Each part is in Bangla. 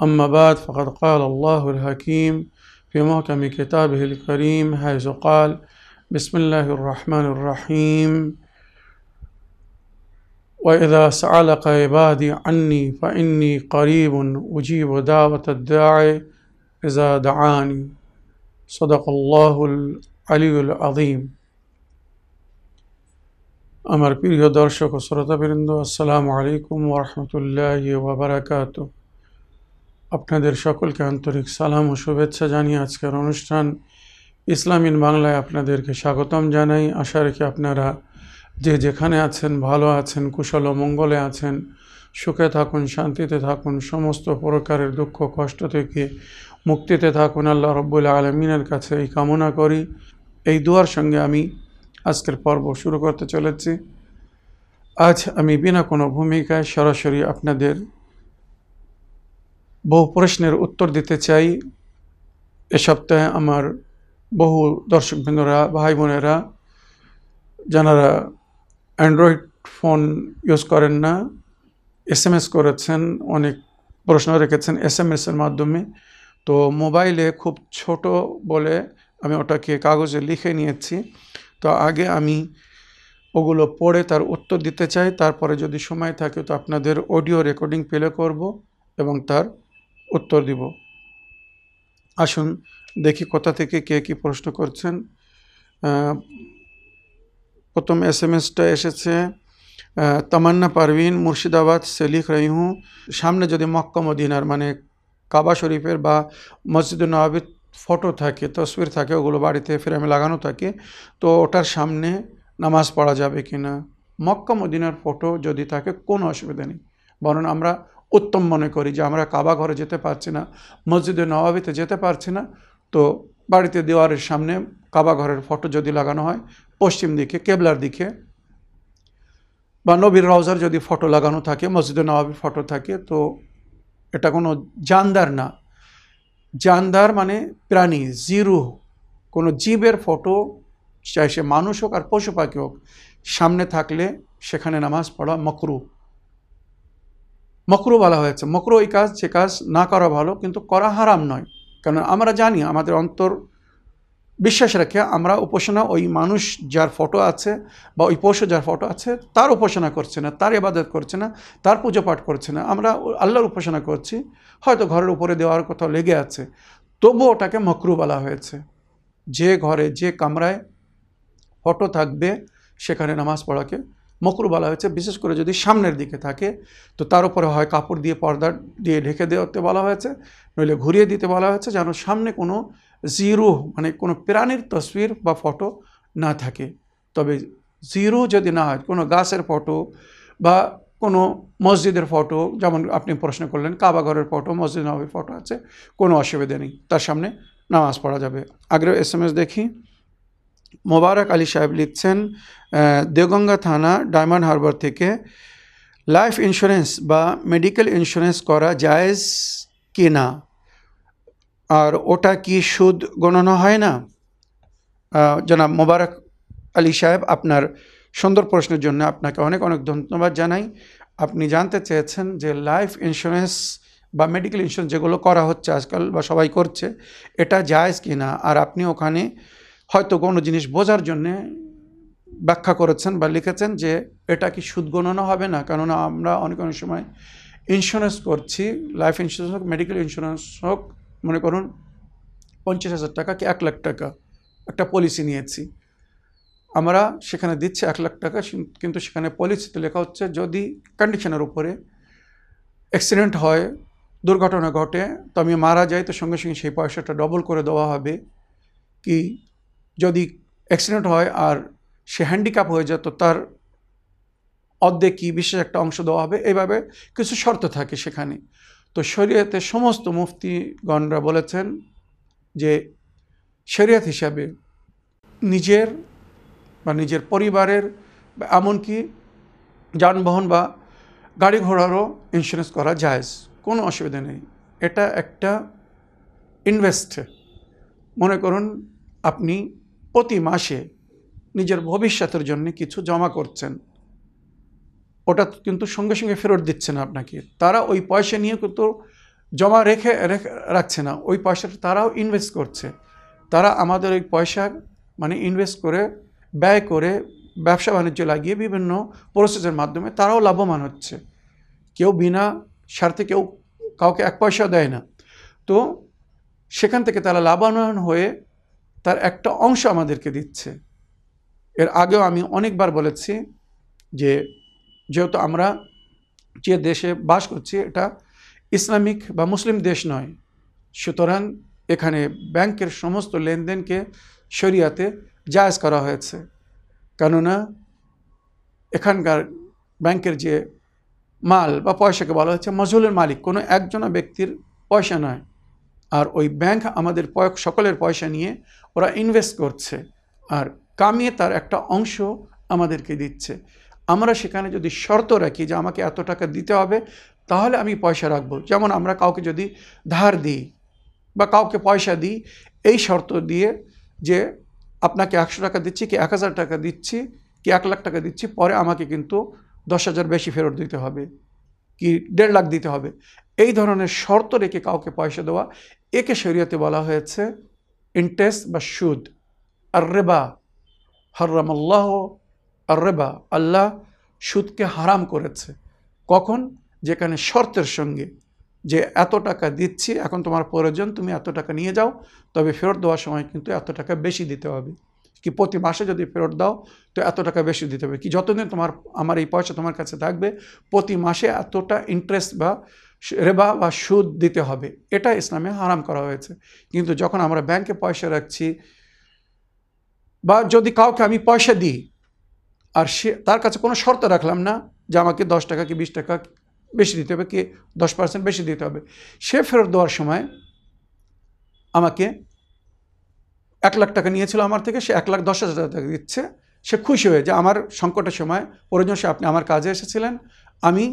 أما بعد فقد قال الله الحكيم في محكم كتابه الكريم حيث قال بسم الله الرحمن الرحيم وإذا سألك عبادي عني فإني قريب أجيب دعوة الداعي إذا دعاني صدق الله العلي العظيم আমার প্রিয় দর্শক ও শ্রোতাবৃন্দ আসসালামু আলাইকুম ওরহমতুল্লাহ ওবরাকাত আপনাদের সকলকে আন্তরিক সালাম ও শুভেচ্ছা জানিয়ে আজকের অনুষ্ঠান ইসলামিন বাংলায় আপনাদেরকে স্বাগতম জানাই। আশা রেখে আপনারা যে যেখানে আছেন, ভালো আছেন, কুশল ও মঙ্গলে আছেন, সুখে থাকুন, শান্তিতে থাকুন, সমস্ত প্রকারের দুঃখ, কষ্ট থেকে মুক্তিতে থাকুন, আল্লাহ রব্বুল আলমিনের কাছে এই কামনা করি। এই দুয়ার সঙ্গে আমি আজকের পর্ব শুরু করতে চলেছি। আজ আমি বিনা কোনো ভূমিকায় সরাসরি আপনাদের বহু প্রশ্নের উত্তর দিতে চাই। এ সপ্তাহে আমার বহু দর্শকবৃন্দরা ভাই বোনেরা যারা অ্যান্ড্রয়েড ফোন ইউজ করেন না এস এম এস করেছেন, অনেক প্রশ্ন রেখেছেন এস এম এসের মাধ্যমে। তো মোবাইলে খুব ছোট বলে আমি ওটাকে কাগজে লিখে নিয়েছি। তো আগে আমি ওগুলো পড়ে তার উত্তর দিতে চাই। তারপরে যদি সময় থাকে তো আপনাদের অডিও রেকর্ডিং প্লে করব এবং তার উত্তর দিব। আসুন দেখি কোথা থেকে কে কী প্রশ্ন করছেন। প্রথম এস এম এসটা এসেছে তামান্না পারভিন, মুর্শিদাবাদ সে লিখ রহি হুঁ সামনে যদি মক্কা, মদিনার মানে কাবা শরীফের বা মসজিদ নবাবির ফটো থাকে, তসবির থাকে, ওগুলো বাড়িতে ফ্রেমে লাগানো থাকে, তো ওটার সামনে নামাজ পড়া যাবে কি না মক্কা, মদিনার ফটো যদি থাকে, কোনো অসুবিধা নেই। বরং আমরা উত্তম মনে করি যে আমরা কাবা ঘরে যেতে পারছি না, মসজিদে নবাবিতে যেতে পারছি না। তো বাড়িতে দেওয়ারের সামনে কাবা ঘরের ফটো যদি লাগানো হয়, পশ্চিম দিকে, কেবলার দিকে, বা নবীর রওজার যদি ফটো লাগানো থাকে, মসজিদে নবাবির ফটো থাকে, তো এটা কোনো জানদার না। জানদার মানে প্রাণী, জিরু, কোনো জীবের ফটো, চাই সে মানুষ হোক আর পশু পাখি হোক, সামনে থাকলে সেখানে নামাজ পড়া মকরু। মকরু বলা হয়েছে। মকরু ওই কাজ যে কাজ না করা ভালো, কিন্তু করা হারাম নয়। কারণ আমরা জানি, আমাদের অন্তর বিশ্বাস রেখে, আমরা উপাসনা ওই মানুষ যার ফটো আছে বা ওই পশু যার ফটো আছে, তার উপাসনা করছে না, তার ইবাদত করছে না, তার পুজো পাঠ করছে না। আমরা আল্লাহর উপাসনা করছি, হয়তো ঘরের উপরে দেওয়ার কোথাও লেগে আছে। তবু ওটাকে মকরু বলা হয়েছে। যে ঘরে, যে কামরায় ফটো থাকবে, সেখানে নামাজ পড়াকে মকরু বলা হয়েছে, বিশেষ করে যদি সামনের দিকে থাকে, তো তার উপরে হয় কাপড় দিয়ে পর্দা দিয়ে ঢেকে দেওয়াতে বলা হয়েছে, নইলে ঘুরিয়ে দিতে বলা হয়েছে যেন সামনে কোনো জিরো মানে কোনো প্রাণীর তসবির বা ফটো না থাকে। তবে জিরো যদি না হয়, কোনো গাছের ফটো বা কোনো মসজিদের ফটো, যেমন আপনি প্রশ্ন করলেন কাবাঘরের ফটো, মসজিদ নবীর ফটো আছে, কোনো অসুবিধা নেই, তার সামনে নামাজ পড়া যাবে। আগ্রহ, এস এস দেখি। মোবারক আলী সাহেব লিখছেন দেওগঙ্গা থানা, ডায়মন্ড হারবার থেকে, লাইফ ইন্স্যুরেন্স বা মেডিকেল ইন্স্যুরেন্স করা জায়েজ কি না? আর ওটা কি সুদ গণনা হয় না? জনাব মোবারক আলী সাহেব, আপনার সুন্দর প্রশ্নের জন্য আপনাকে অনেক অনেক ধন্যবাদ জানাই। আপনি জানতে চেয়েছেন যে লাইফ ইন্স্যুরেন্স বা মেডিকেল ইন্স্যুরেন্স যেগুলো করা হচ্ছে আজকাল বা সবাই করছে, এটা জায়েজ কি না? আর আপনি ওখানে হয়তো কোনো জিনিস বোঝার জন্যে ব্যাখ্যা করেছেন বা লিখেছেন যে এটা কি সুদ গণনা হবে না? কেননা আমরা অনেক অনেক সময় ইন্স্যুরেন্স করছি লাইফ ইন্স্যুরেন্স হোক মেডিকেল ইন্স্যুরেন্স হোক, মনে করুন পঞ্চাশ হাজার টাকা কি এক লাখ টাকা একটা পলিসি নিয়েছি। আমরা সেখানে দিচ্ছি এক লাখ টাকা কিন্তু সেখানে পলিসিতে লেখা হচ্ছে যদি কন্ডিশনের উপরে অ্যাক্সিডেন্ট হয়, দুর্ঘটনা ঘটে, তো আমি মারা যাই, তো সঙ্গে সঙ্গে সেই পয়সাটা ডবল করে দেওয়া হবে। কি যদি অ্যাক্সিডেন্ট হয় আর সে হ্যান্ডিক্যাপ হয়ে যায়, তো তার অর্ধেক কি বিশেষ একটা অংশ দেওয়া হবে? এইভাবে কিছু শর্ত থাকে সেখানে। তো শরীয়তে সমস্ত মুফতিগণরা বলেছেন যে শরীয়ত হিসাবে নিজের বা নিজের পরিবারের এমনকি যানবাহন বা গাড়ি ঘোড়ারও ইন্স্যুরেন্স করা যায়। কোনো অসুবিধা নেই। এটা একটা ইনভেস্ট মনে করুন, আপনি প্রতি মাসে নিজের ভবিষ্যতের জন্য কিছু জমা করছেন। ওটা কিন্তু সঙ্গে সঙ্গে ফেরত দিচ্ছে না আপনাকে। তারা ওই পয়সা নিয়ে কিন্তু জমা রেখে রেখে রাখছে না। ওই পয়সাটা তারাও ইনভেস্ট করছে। তারা আমাদের ওই পয়সা মানে ইনভেস্ট করে, ব্যয় করে, ব্যবসা বাণিজ্য লাগিয়ে বিভিন্ন প্রসেসের মাধ্যমে তারাও লাভবান হচ্ছে। কেউ বিনা স্বার্থে কেউ কাউকে এক পয়সা দেয় না। তো সেখান থেকে তারা লাভবান হয়ে তার একটা অংশ আমাদেরকে দিচ্ছে। এর আগেও আমি অনেকবার বলেছি যে, যেহেতু আমরা যে দেশে বাস করছি, এটা ইসলামিক বা মুসলিম দেশ নয়। সুতরাং এখানে ব্যাংকের সমস্ত লেনদেনকে শরিয়াতে জায়জ করা হয়েছে। কেননা এখানকার ব্যাংকের যে মাল বা পয়সাকে বলা হচ্ছে মজহুলের মালিক, কোনো একজনা ব্যক্তির পয়সা নয়। আর ওই ব্যাংক আমাদের সকলের পয়সা নিয়ে ওরা ইনভেস্ট করছে। আর কামিয়ে তার একটা অংশ আমাদেরকে দিচ্ছে। আমরা সেখানে যদি শর্ত রাখি যে আমাকে এত টাকা দিতে হবে, তাহলে আমি পয়সা রাখব। যেমন আমরা কাউকে যদি ধার দিই বা কাউকে পয়সা দিই, এই শর্ত দিয়ে যে আপনাকে একশো টাকা দিচ্ছি কি এক হাজার টাকা দিচ্ছি কি এক লাখ টাকা দিচ্ছি, পরে আমাকে কিন্তু দশ হাজার বেশি ফেরত দিতে হবে কি দেড় লাখ দিতে হবে। এই ধরনের শর্ত রেখে কাউকে পয়সা দেওয়া, একে শরীয়তে বলা হয়েছে ইন্টারেস্ট বা সুদ আর রেবা হররামাল্লাহ আর রেবা আল্লাহ সুদকে হারাম করেছে। কখন? যেখানে শর্তের সঙ্গে যে এত টাকা দিচ্ছি, এখন তোমার প্রয়োজন, তুমি এত টাকা নিয়ে যাও, তবে ফেরত দেওয়ার সময় কিন্তু এত টাকা বেশি দিতে হবে। কি প্রতি মাসে যদি ফেরত দাও, তো এত টাকা বেশি দিতে হবে। কি যতদিন তোমার, আমার এই পয়সা তোমার কাছে থাকবে, প্রতি মাসে এতটা ইন্টারেস্ট বা রেবা বা সুদ দিতে হবে। এটা ইসলামে হারাম করা হয়েছে। কিন্তু যখন আমরা ব্যাংকে পয়সা রাখছি বা যদি কাউকে আমি পয়সা দিই, আর সে, তার কাছে কোনো শর্ত রাখলাম না যে আমাকে দশ টাকা কি বিশ টাকা বেশি দিতে হবে, কি দশ পার্সেন্ট বেশি দিতে হবে, সে ফেরত দেওয়ার সময় আমাকে এক লাখ টাকা নিয়েছিল আমার থেকে, সে এক লাখ দশ হাজার টাকা দিচ্ছে। সে খুশি হয়ে, যে আমার সংকটের সময় প্রয়োজন সে আপনি আমার কাজে এসেছিলেন, আমি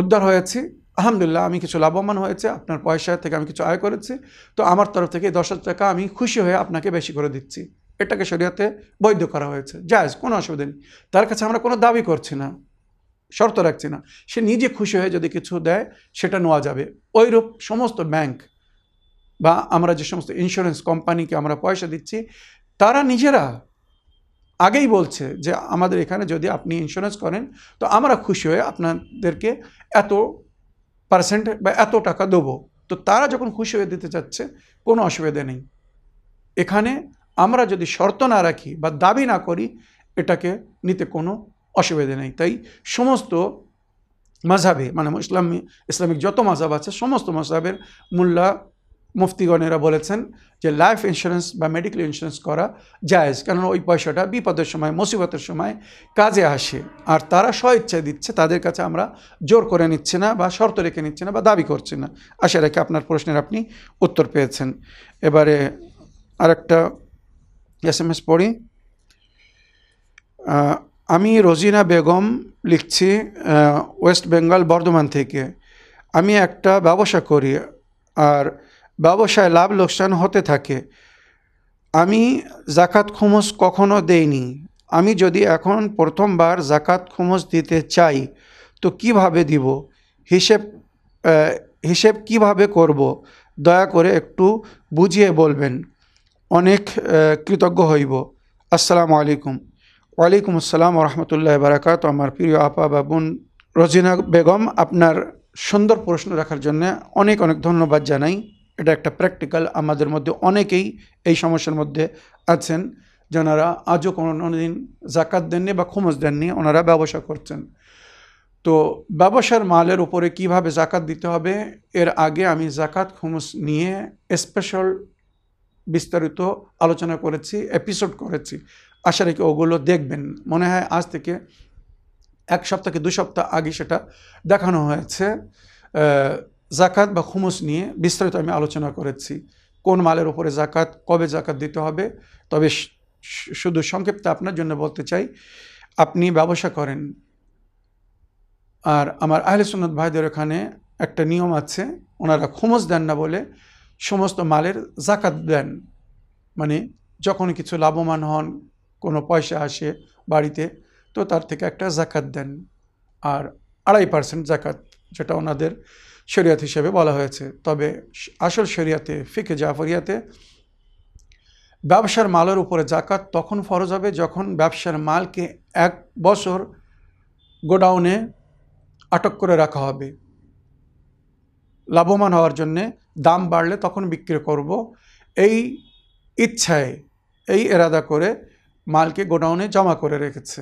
উদ্ধার হয়েছি। আলহামদুলিল্লাহ, আমি কিছু লাভবান হয়েছে, আপনার পয়সা থেকে আমি কিছু আয় করেছি। তো আমার তরফ থেকে দশ হাজার টাকা আমি খুশি হয়ে আপনাকে বেশি করে দিচ্ছি। এটাকে শরীয়তে বৈধ করা হয়েছে। জায়জ, কোনো অসুবিধা নেই। তার কাছে আমরা কোনো দাবি করছি না, শর্ত রাখছি না। সে নিজে খুশি হয়ে যদি কিছু দেয়, সেটা নেওয়া যাবে। ওইরূপ সমস্ত ব্যাংক বা আমরা যে সমস্ত ইন্স্যুরেন্স কোম্পানিকে আমরা পয়সা দিচ্ছি, তারা নিজেরা আগেই বলছে যে আমাদের এখানে যদি আপনি ইন্স্যুরেন্স করেন, তো আমরা খুশি হয়ে আপনাদেরকে এত পার্সেন্ট বা এত টাকা দেবো। তো তারা যখন খুশি হয়ে দিতে চাচ্ছে, কোনো অসুবিধা নেই। এখানে আমরা যদি শর্ত না রাখি বা দাবি না করি, এটাকে নিতে কোনো অসুবিধা নেই। তাই সমস্ত মাঝাবে মানে ইসলামী, ইসলামিক যত মাঝাব আছে, সমস্ত মাঝাবের মোল্লা মুফতিগণেরা বলেছেন যে লাইফ ইন্স্যুরেন্স বা মেডিকেল ইন্স্যুরেন্স করা জায়েজ, কেননা ওই পয়সাটা বিপদের সময়, মুসিবতের সময় কাজে আসে। আর তারা স্বইচ্ছায় দিচ্ছে, তাদের কাছে আমরা জোর করে নিচ্ছে না বা শর্ত রেখে নিচ্ছে না বা দাবি করছে না। আশা রেখে আপনার প্রশ্নের আপনি উত্তর পেয়েছেন। এবারে আরেকটা এস এম এস পড়ি আমি রোজিনা বেগম লিখছি ওয়েস্ট বেঙ্গল বর্ধমান থেকে। আমি একটা ব্যবসা করি, আর ব্যবসায় লাভ লোকসান হতে থাকে। আমি জাকাত খুমস কখনো দেইনি। আমি যদি এখন প্রথমবার জাকাত খুমস দিতে চাই, তো কীভাবে দিব? হিসেব হিসেব কীভাবে করব? দয়া করে একটু বুঝিয়ে বলবেন। অনেক কৃতজ্ঞ হইব। আসসালামু আলাইকুম। ওয়ালাইকুম আসসালাম রহমতুল্লাহ বারাকাত। আমার প্রিয় আপা বা বোন রজিনা বেগম, আপনার সুন্দর প্রশ্ন রাখার জন্য অনেক অনেক ধন্যবাদ জানাই। এটা একটা প্র্যাকটিক্যাল আমাদের মধ্যে অনেকেই এই সমস্যার মধ্যে আছেন যারা আজও কোনো দিন জাকাত দেননি বা খুমস দেননি, ওনারা ব্যবসা করছেন। তো ব্যবসার মালের উপরে কীভাবে জাকাত দিতে হবে, এর আগে আমি জাকাত খুমস নিয়ে স্পেশাল বিস্তারিত আলোচনা করেছি এপিসোড করেছি। আশা রেখে ওগুলো দেখবেন। মনে হয় আজ থেকে এক সপ্তাহ কি দু সপ্তাহ আগে সেটা দেখানো হয়েছে। জাকাত বা খুমুস নিয়ে বিস্তারিত আমি আলোচনা করেছি। কোন মালের উপরে জাকাত, কবে জাকাত দিতে হবে? তবে শুধু সংক্ষিপ্ত আপনার জন্য বলতে চাই, আপনি ব্যবসা করেন আর আমার আহলে সুন্নত ভাইদের এখানে একটা নিয়ম আছে, ওনারা খুমস দেন না বলে সমস্ত মালের জাকাত দেন। মানে যখন কিছু লাভবান হন, কোনো পয়সা আসে বাড়িতে, তো তার থেকে একটা জাকাত দেন। আর আড়াই পার্সেন্ট জাকাত যেটা ওনাদের শরিয়াত হিসেবে বলা হয়েছে। তবে আসল শরিয়াতে ফিকে জাফরিয়াতে ব্যবসার মালের উপরে জাকাত তখন ফরজ হবে যখন ব্যবসার মালকে এক বছর গোডাউনে আটক করে রাখা হবে। লাভবান হওয়ার জন্যে দাম বাড়লে তখন বিক্রি করব। এই ইচ্ছায়, এই এরাদা করে মালকে গোডাউনে জমা করে রেখেছে।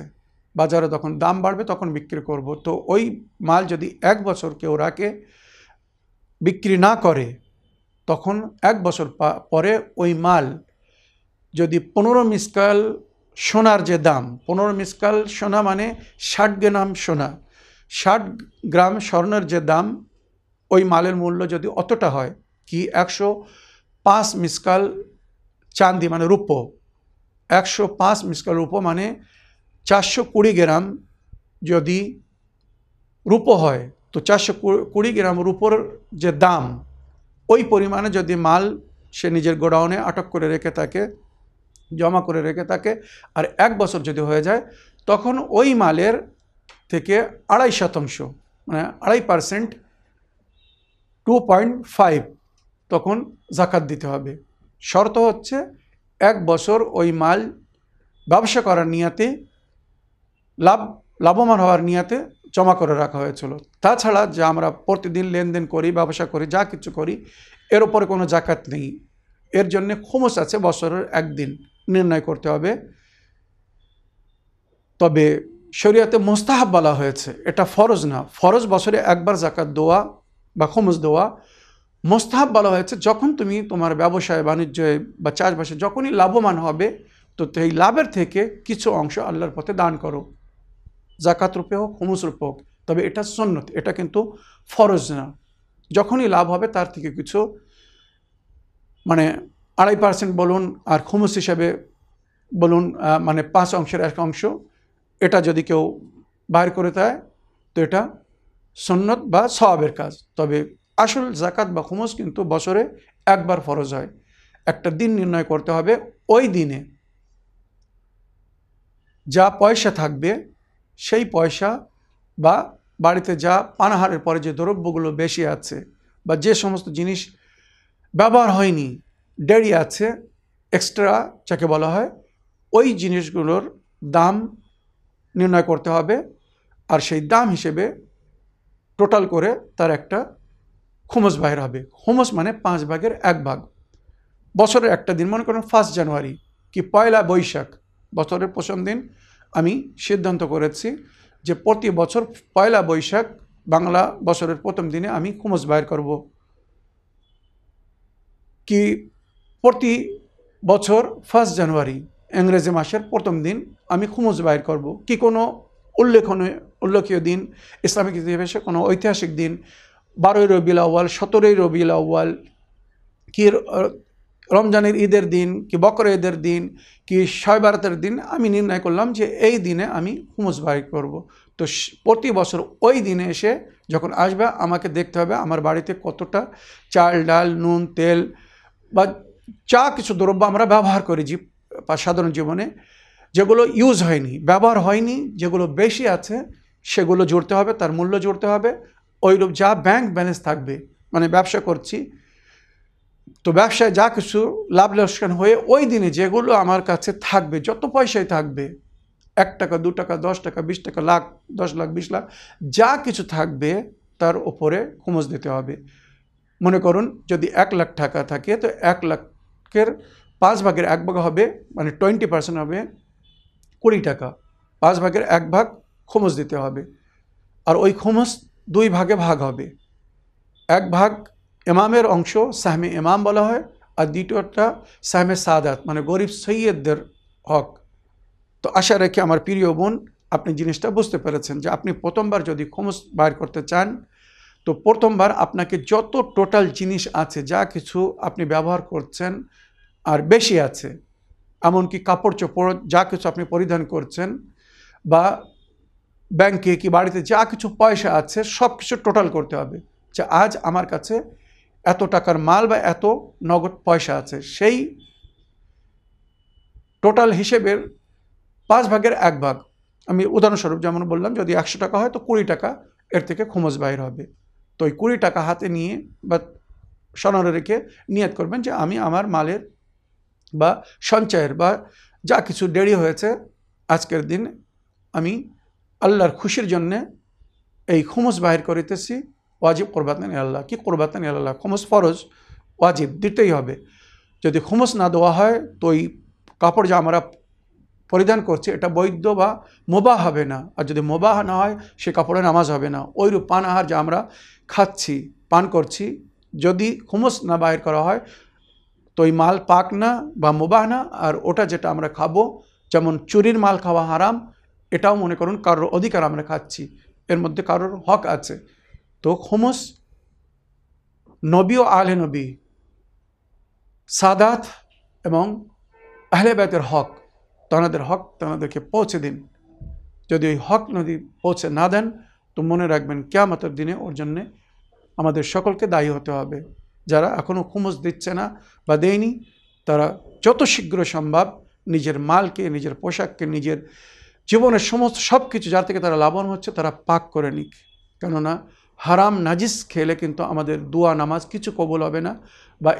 বাজারে তখন দাম বাড়বে, তখন বিক্রি করব। তো ওই মাল যদি এক বছর কেউ রাখে বিক্রি না করে, তখন এক বছর পরে ওই মাল যদি পনেরো মিসকাল সোনার যে দাম, পনেরো মিসকাল সোনা মানে ষাট গ্রাম সোনা, ষাট গ্রাম স্বর্ণের যে দাম, ওই মালের মূল্য যদি অতটা হয়, কি একশো পাঁচ মিসকাল চান্দি মানে রূপো, একশো পাঁচ মিসকাল রূপো মানে চারশো কুড়ি গ্রাম যদি রূপো হয় তো চারশো কুড়ি গ্রাম রূপোর যে দাম, ওই পরিমাণে যদি মাল সে নিজের গোডাউনে আটক করে রেখে থাকে, জমা করে রেখে থাকে, আর এক বছর যদি হয়ে যায়, তখন ওই মালের থেকে আড়াই শতাংশ মানে আড়াই পারসেন্ট, টু পয়েন্ট ফাইভ তখন জাকাত দিতে হবে। শর্ত হচ্ছে এক বছর ওই মাল ব্যবসা করার নিয়াতে, লাভ, লাভবান হওয়ার নিয়াতে জমা করে রাখা হয়েছিল। তাছাড়া যে আমরা প্রতিদিন লেনদেন করি, ব্যবসা করি, যা কিছু করি, এর উপরে কোনো জাকাত নেই। এর জন্যে খুমস আছে, বছরের একদিন নির্ণয় করতে হবে। তবে শরীয়তে মোস্তাহাব বলা হয়েছে, এটা ফরজ না। ফরজ বছরে একবার জাকাত দেওয়া বা খমস দেওয়া। মোস্তাহাব বলা হয়েছে, যখন তুমি তোমার ব্যবসায়, বাণিজ্যে বা চাষবাসে যখনই লাভবান হবে, তো এই লাভের থেকে কিছু অংশ আল্লাহর পথে দান করো। জাকাত রূপে হোক, হুমুস রূপে হোক, তবে এটা সন্ন্যত এটা কিন্তু ফরজ না। যখনই লাভ হবে, তার থেকে কিছু মানে আড়াই পার্সেন্ট বলুন আর খুমুস হিসাবে বলুন মানে পাঁচ অংশের এক অংশ, এটা যদি কেউ বাইর করে দেয়, তো এটা সন্ন্যত বা সওয়াবের কাজ। তবে আসল জাকাত বা খুমুস কিন্তু বছরে একবার ফরজ হয়। একটা দিন নির্ণয় করতে হবে, ওই দিনে যা পয়সা থাকবে সেই পয়সা বা বাড়িতে যা পানাহারের পরে যে দ্রব্যগুলো বেশি আছে বা যে সমস্ত জিনিস ব্যবহার হয়নি, দেরি আছে এক্সট্রা যাকে বলা হয়, ওই জিনিসগুলোর দাম নির্ণয় করতে হবে আর সেই দাম হিসেবে টোটাল করে তার একটা খুমস বাহির হবে। খুমস মানে পাঁচ ভাগের এক ভাগ। বছরের একটা দিন, মনে করেন ফার্স্ট জানুয়ারি কি পয়লা বৈশাখ, বছরের প্রথম দিন আমি সিদ্ধান্ত করেছি যে প্রতি বছর পয়লা বৈশাখ বাংলা বছরের প্রথম দিনে আমি খুমস বাইর করব। কি প্রতি বছর ফার্স্ট জানুয়ারি, ইংরেজি মাসের প্রথম দিন আমি খুমুজ বাইর করব। কি কোনো উল্লেখনীয়, উল্লেখীয় দিন, ইসলামিক ইতিহাসে কোনো ঐতিহাসিক দিন, বারোই রবিউল আউ্য়াল, সতেরোই রবিউল আউ্য়াল, কি রমজানের ঈদের দিন কি বকর ঈদের দিন কি শয়বারাতের দিন আমি নির্ণয় করলাম যে এই দিনে আমি হুমুস বাইর করব। তো প্রতি বছর ওই দিনে এসে যখন আসবে আমাকে দেখতে হবে আমার বাড়িতে কতটা চাল, ডাল, নুন, তেল বা যা কিছু দ্রব্য আমরা ব্যবহার করি জীব সাধারণ জীবনে, যেগুলো ইউজ হয়নি, ব্যবহার হয়নি, যেগুলো বেশি আছে সেগুলো জুড়তে হবে, তার মূল্য জুড়তে হবে। ওইরূপ যা ব্যাংক ব্যালেন্স থাকবে মানে ব্যবসা করছি তো ব্যবসায় যা কিছু লাভ লোকসান হয়ে ওই দিনে যেগুলো আমার কাছে থাকবে, যত পয়সাই থাকবে, এক টাকা, দু টাকা, দশ টাকা, বিশ টাকা, লাখ, দশ লাখ, বিশ লাখ, যা কিছু থাকবে তার ওপরে খুমস দিতে হবে। মনে করুন যদি এক লাখ টাকা থাকে, তো এক লাখের পাঁচ ভাগের এক ভাগ হবে মানে টোয়েন্টি পার্সেন্ট হবে কুড়ি টাকা। পাঁচ ভাগের এক ভাগ খোমস দিতে হবে। আর ওই খোমস দুই ভাগে ভাগ হবে। এক ভাগ ইমামের অংশ, সাহমে ইমাম বলা হয়, আর দ্বিতীয়টা সাহমে সাদাত মানে গরিব সৈয়দদের হক। তো আশা রেখে আমার প্রিয় বোন, আপনি জিনিসটা বুঝতে পেরেছেন যে আপনি প্রথমবার যদি খোমস বাইর করতে চান, তো প্রথমবার আপনাকে যত টোটাল জিনিস আছে, যা কিছু আপনি ব্যবহার করছেন, আর বেশি আছে, এমনকি কাপড় চোপড়, যা কিছু আপনি পরিধান করছেন, বা ব্যাংকে কি বাড়িতে যা কিছু পয়সা আছে সব কিছু টোটাল করতে হবে। যে আজ আমার কাছে এত টাকার মাল বা এত নগদ পয়সা আছে, সেই টোটাল হিসেবের পাঁচ ভাগের এক ভাগ। আমি উদাহরণস্বরূপ যেমন বললাম, যদি একশো টাকা হয় তো কুড়ি টাকা, এর থেকে খোমজ বাইর হবে। তো ওই কুড়ি টাকা হাতে নিয়ে বা সনরে রেখে নিয়ত করবেন যে আমি আমার মালের বা সঞ্চয়ের বা যা কিছু দেরি হয়েছে আজকের দিন আমি আল্লাহর খুশির জন্যে এই খুমস বাহির করিতেছি। ওয়াজিব কোরবাতান আল্লাহ। কি কোরবাতান আল্লাহ? খুমস ফরজ, ওয়াজিব, দিতেই হবে। যদি খুমস না দেওয়া হয়, তো ওই কাপড় যা আমরা পরিধান করছি, এটা বৈধ বা মোবাহ হবে না। আর যদি মোবাহ না হয়, সে কাপড়ে নামাজ হবে না। ওইরূপ পান আহার যা আমরা খাচ্ছি, পান করছি, যদি খুমস না বাহির করা হয়, তো ওই মাল পাক না বা মোবাহ না, আর ওটা যেটা আমরা খাব, যেমন চুরির মাল খাওয়া হারাম, এটাও মনে করুন কারোর অধিকার আমরা খাচ্ছি। এর মধ্যে কারোর হক আছে। তো খুমস, নবী ও আলে নবী, সাদাত এবং আহলে হক তানাদের হক তানাদেরকে পৌঁছে দিন। যদি ওই হক নদী পৌঁছে না দেন, তো মনে রাখবেন কেয়ামতের দিনে ওর জন্যে আমাদের সকলকে দায়ী হতে হবে। যারা এখনও খুমস দিচ্ছে না বা দেয়নি, তারা যত শীঘ্র সম্ভব নিজের মালকে, নিজের পোশাককে, নিজের জীবনের সমস্ত সব কিছু যার থেকে তারা লাভবান হচ্ছে, তারা পাক করে নিক। কেননা হারাম, নাজিস খেলে কিন্তু আমাদের দোয়া, নামাজ কিছু কবল হবে না বা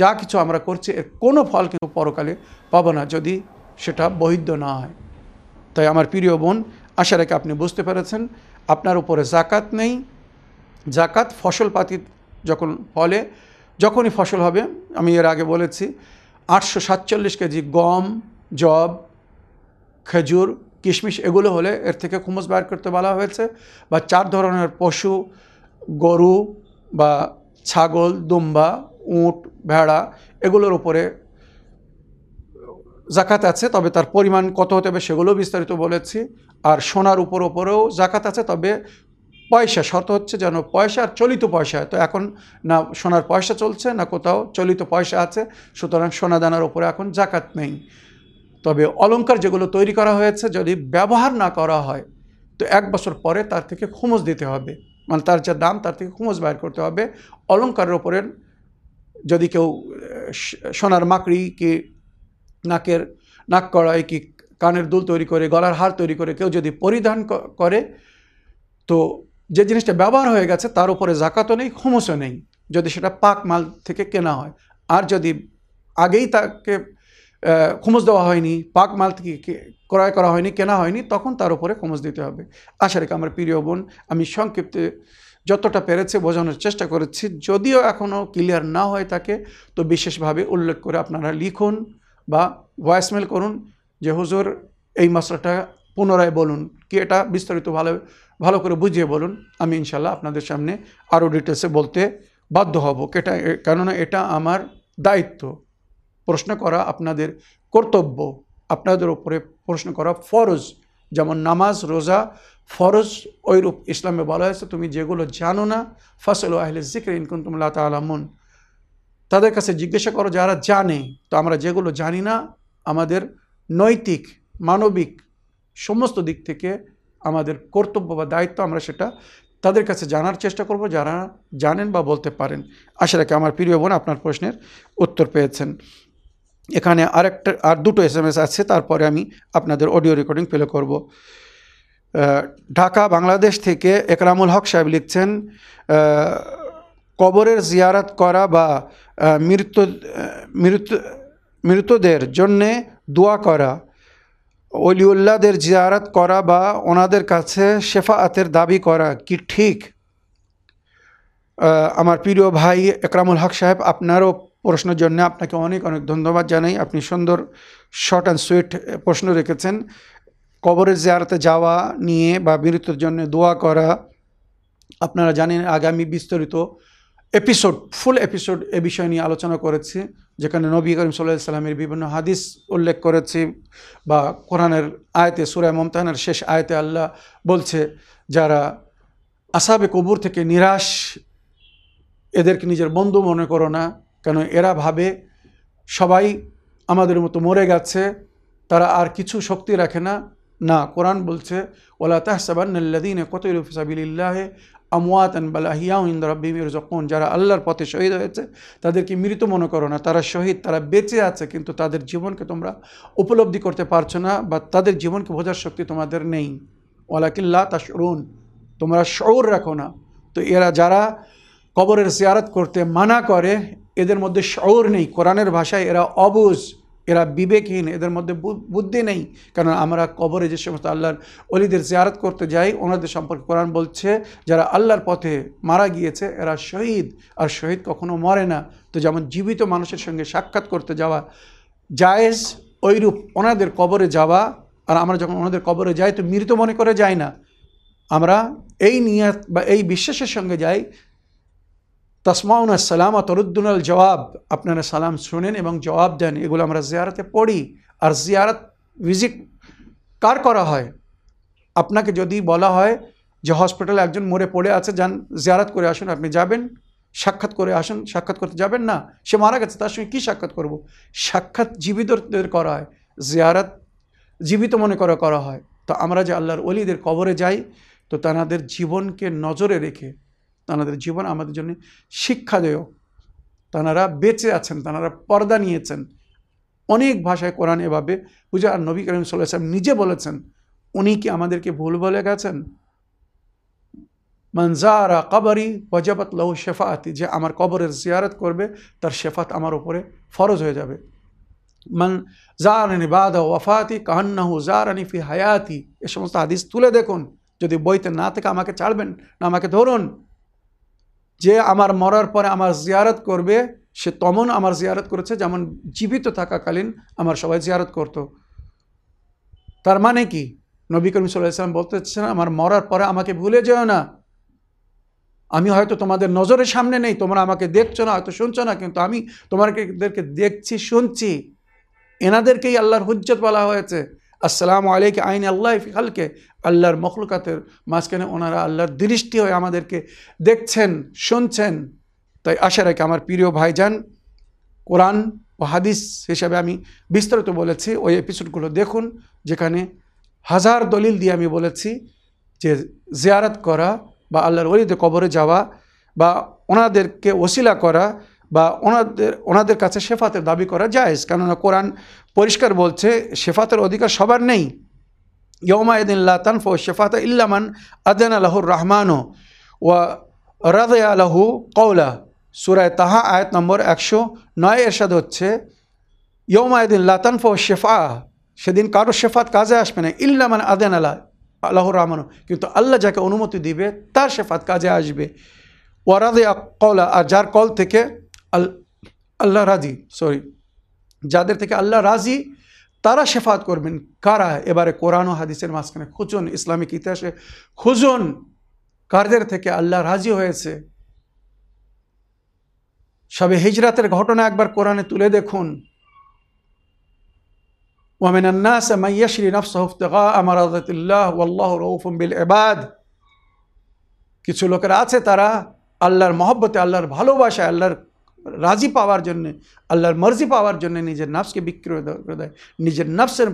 যা কিছু আমরা করছি, এর কোনো ফল কিন্তু পরকালে পাবো না যদি সেটা বৈধ না হয়। তাই আমার প্রিয় বোন, আশা রেখে আপনি বুঝতে পেরেছেন, আপনার উপরে জাকাত নেই। জাকাত ফসলপাতি যখন ফলে, যখনই ফসল হবে, আমি এর আগে বলেছি, আটশো সাতচল্লিশ কেজি গম জব খেজুর, কিশমিশ, এগুলো হলে এর থেকে খুমস বার করতে বলা হয়েছে বা চার ধরনের পশু গরু বা ছাগল, দুম্বা, উট, ভেড়া এগুলোর উপরে জাকাত আছে, তবে তার পরিমাণ কত হতে হবে সেগুলো বিস্তারিত বলেছি। আর সোনার উপর ওপরেও জাকাত আছে, তবে পয়সা, শর্ত হচ্ছে যেন পয়সা আর চলিত পয়সা। তো এখন না সোনার পয়সা চলছে, না কোথাও চলিত পয়সা আছে, সুতরাং সোনা দানার উপরে এখন জাকাত নেই। তবে অলঙ্কার যেগুলো তৈরি করা হয়েছে, যদি ব্যবহার না করা হয়, তো এক বছর পরে তার থেকে খুমস দিতে হবে। মানে তার যা দাম, তার থেকে খুমস বাইর করতে হবে। অলঙ্কারের ওপরে যদি কেউ সোনার মাকড়ি কি, নাকের, নাক কড়াই কি, কানের দুল তৈরি করে, গলার হার তৈরি করে কেউ যদি পরিধান করে, তো যে জিনিসটা ব্যবহার হয়ে গেছে, তার উপরে জাকাতও নেই, খুমসও নেই। যদি সেটা পাক মাল থেকে কেনা হয়। আর যদি আগেই তাকে খুমস দেওয়া হয়নি, পাক মাল থেকে ক্রয় করা হয়নি, কেনা হয়নি, তখন তার উপরে খুমস দিতে হবে। আশা রেখে আমার প্রিয় বোন, আমি সংক্ষিপ্তে যতটা পেরেছে বোঝানোর চেষ্টা করেছি, যদিও এখনও ক্লিয়ার না হয়ে থাকে তো বিশেষভাবে উল্লেখ করে আপনারা লিখুন বা ভয়েসমেল করুন যে, হুজুর, এই মশলাটা পুনরায় বলুন। কি এটা বিস্তারিত ভালো ভালো করে বুঝিয়ে বলুন, আমি ইনশাল্লাহ আপনাদের সামনে আরও ডিটেলসে বলতে বাধ্য হব। কেটা, কেননা এটা আমার দায়িত্ব। প্রশ্ন করা আপনাদের কর্তব্য, আপনাদের উপরে প্রশ্ন করা ফরজ। যেমন নামাজ, রোজা ফরজ ওইরূপ ইসলামে বলা হয়েছে, তুমি যেগুলো জানো না ফসল আহলে জিক্র ইনকুন তুমলা তালামুন তাদের কাছে জিজ্ঞাসা করো, যারা জানে? তো আমরা যেগুলো জানি না, আমাদের নৈতিক, মানবিক সমস্ত দিক থেকে আমাদের কর্তব্য বা দায়িত্ব আমরা সেটা তাদের কাছে জানার চেষ্টা করব, যারা জানেন বা বলতে পারেন। আশা রাখি আমার প্রিয় বোন আপনার প্রশ্নের উত্তর পেয়েছেন। এখানে আরেকটা, আর দুটো এস এম এস আছে, তারপরে আমি আপনাদের অডিও রেকর্ডিং প্লে করব। ঢাকা, বাংলাদেশ থেকে একরামুল হক সাহেব লিখছেন কবরের জিয়ারাত করা বা মৃত মৃত, মৃতদের জন্যে দোয়া করা, অলিউল্লাদের জিয়ারাত করা বা ওনাদের কাছে শেফাআতের দাবি করা কি ঠিক? আমার প্রিয় ভাই একরামুল হক সাহেব, আপনারও প্রশ্নের জন্য আপনাকে অনেক অনেক ধন্যবাদ জানাই। আপনি সুন্দর শর্ট অ্যান্ড সুইট প্রশ্ন রেখেছেন। কবরের জিয়ারতে যাওয়া নিয়ে বা মৃত্যুর জন্য দোয়া করা, আপনারা জানেন আগামী বিস্তারিত এপিসোড ফুল এপিসোড এ বিষয় নিয়ে আলোচনা করেছি, যেখানে নবী করিম সাল্লাহ সাল্লামের বিভিন্ন হাদিস উল্লেখ করেছি বা কোরআনের আয়তে সুরায় মমতাহানের শেষ আয়তে আল্লাহ বলছে, যারা আসাবে কবুর থেকে নিরাশ, এদেরকে নিজের বন্ধু মনে করো না। কেন এরা ভাবে সবাই আমাদের মতো মরে গেছে, তারা আর কিছু শক্তি রাখে না। না, কোরআন বলছে ওলা তাহসাবান্নাল্লাদিন কতইল ফিসাবিল্লাহে আমওয়াতান বালাহিয়া ইন্দ রব্বিমির যখন যারা আল্লাহর পথে শহীদ হয়েছে, তাদেরকে মৃত মনে করো না। তারা শহীদ, তারা বেঁচে আছে, কিন্তু তাদের জীবনকে তোমরা উপলব্ধি করতে পারছ না বা তাদের জীবনকে বোঝার শক্তি তোমাদের নেই। ওয়ালাকিল্লা তাশরুন তোমরা শৌর রাখো না। তো এরা যারা কবরের জিয়ারত করতে মানা করে এদের মধ্যে শৌর নেই, কোরআনের ভাষায় এরা অবুজ, এরা বিবেকহীন, এদের মধ্যে বুদ্ধি নেই। কারণ আমরা কবরে যে সমস্ত আল্লাহর অলিদের জিয়ারত করতে যাই, ওনাদের সম্পর্কে কোরআন বলছে, যারা আল্লাহর পথে মারা গিয়েছে, এরা শহীদ, আর শহীদ কখনো মরে না। তো যেমন জীবিত মানুষের সঙ্গে সাক্ষাৎ করতে যাওয়া জায়েজ ওইরূপ ওনাদের কবরে যাওয়া, আর আমরা যখন ওনাদের কবরে যাই, তো মৃত মনে করে যাই না। আমরা এই নিয়াত বা এই বিশ্বাসের সঙ্গে যাই তসমাউন সালাম তরুদ্দুনাল জবাব আপনারা সালাম শুনেন এবং জবাব দেন। এগুলো আমরা জিয়ারতে পড়ি। আর জিয়ারত ভিজিট কার করা হয়? আপনাকে যদি বলা হয় যে হসপিটালে একজন মরে পড়ে আছে, যান জিয়ারত করে আসুন, আপনি যাবেন। সাক্ষাৎ করে আসুন। সাক্ষাৎ করতে যাবেন না। সে মারা গেছে, তার সঙ্গে কী সাক্ষাৎ করব? সাক্ষাৎ জীবিতদের করা হয়। জিয়ারত জীবিত মনে করা করা হয়। তো আমরা যে আল্লাহর অলিদের কবরে যাই, তো তানাদের জীবনকে নজরে রেখে তানাদের জীবন আমাদের জন্য শিক্ষাদায়ক। তানারা বেঁচে আছেন, তানারা পর্দা নিয়েছেন। অনেক ভাষায় কোরআন এভাবে বুঝে আর নবী করিম সাল্লাম নিজে বলেছেন, উনি কি আমাদেরকে ভুল বলে গেছেন? মনজারা কবরি ওয়াজাবাত লহু শেফাতি যে আমার কবরের জিয়ারত করবে, তার শেফাত আমার উপরে ফরজ হয়ে যাবে। মান জারানি বাদা ওয়াফাতি কাহান্নাহু জারানি ফি হায়াতি এ সমস্ত হাদিস তুলে দেখুন। যদি বইতে না থেকে আমাকে ছাড়বেন না আমাকে ধরুন। যে আমার মরার পরে আমার জিয়ারত করবে, সে তমন আমার জিয়ারত করেছে, যেমন জীবিত থাকাকালীন আমার সবাই জিয়ারত করত। তার মানে কি? নবী করিম সাল্লাহ ইসলাম বলতেছেন, আমার মরার পরে আমাকে ভুলে যেও না। আমি হয়তো তোমাদের নজরের সামনে নেই, তোমরা আমাকে দেখছ না, হয়তো শুনছো না, কিন্তু আমি তোমাদেরকে দেখছি, শুনছি। এনাদেরকেই আল্লাহর হুজ্জত বলা হয়েছে। আসসালামু আলাইকে আইন আল্লাহ ফিখালকে আল্লাহর মখলুকাতের মাঝখানে ওনারা আল্লাহর দৃষ্টি হয়ে আমাদেরকে দেখছেন, শুনছেন। তাই আশা রাখি আমার প্রিয় ভাইজান, কোরআন ও হাদিস হিসাবে আমি বিস্তারিত বলেছি, ওই এপিসোডগুলো দেখুন, যেখানে হাজার দলিল দিয়ে আমি বলেছি যে জিয়ারত করা বা আল্লাহর ওলিদের কবরে যাওয়া বা ওনাদেরকে ওসিলা করা বা ওনাদের ওনাদের কাছে শেফাতের দাবি করা জায়েজ। কেননা কোরআন পরিষ্কার বলছে শেফাতের অধিকার সবার নেই। ইয়মায়দিল্লা তানফ শেফাত ইল্লামান আদান আলাহুর রহমানো ওয়া রাদে আলাহু কৌলা সুরায় তাহা আয়াত নম্বর একশো নয় এরশাদ হচ্ছে ইয়মায়দিন লাতানফ শেফা সেদিন কারও শেফাত কাজে আসবে না ইল্লামান আদেন আল্লাহ আল্লাহর রহমানো কিন্তু আল্লাহ যাকে অনুমতি দিবে তার শেফাত কাজে আসবে। ওয়ারাদে কওলা আর যার কল থেকে আল আল্লাহ রাজি সরি যাদের থেকে আল্লাহ রাজি তারা শেফাত করবেন কারা এবারে কোরআন ও হাদিসের মাঝখানে খুঁজুন ইসলামিক ইতিহাসে খুঁজুন কারদের থেকে আল্লাহ রাজি হয়েছে সবে হিজরাতের ঘটনা একবার কোরআনে তুলে দেখুন ومن الناس من يشري نفسه ابتغاء مرضات الله والله رؤوف بالعباد কিছু লোকেরা আছে তারা আল্লাহর মহব্বতে আল্লাহর ভালোবাসায় আল্লাহর রাজি পাওয়ার জন্যে, আল্লাহর মর্জি পাওয়ার জন্য নিজের নাফসকে বিক্রি করে দেয় নিজের নাফসের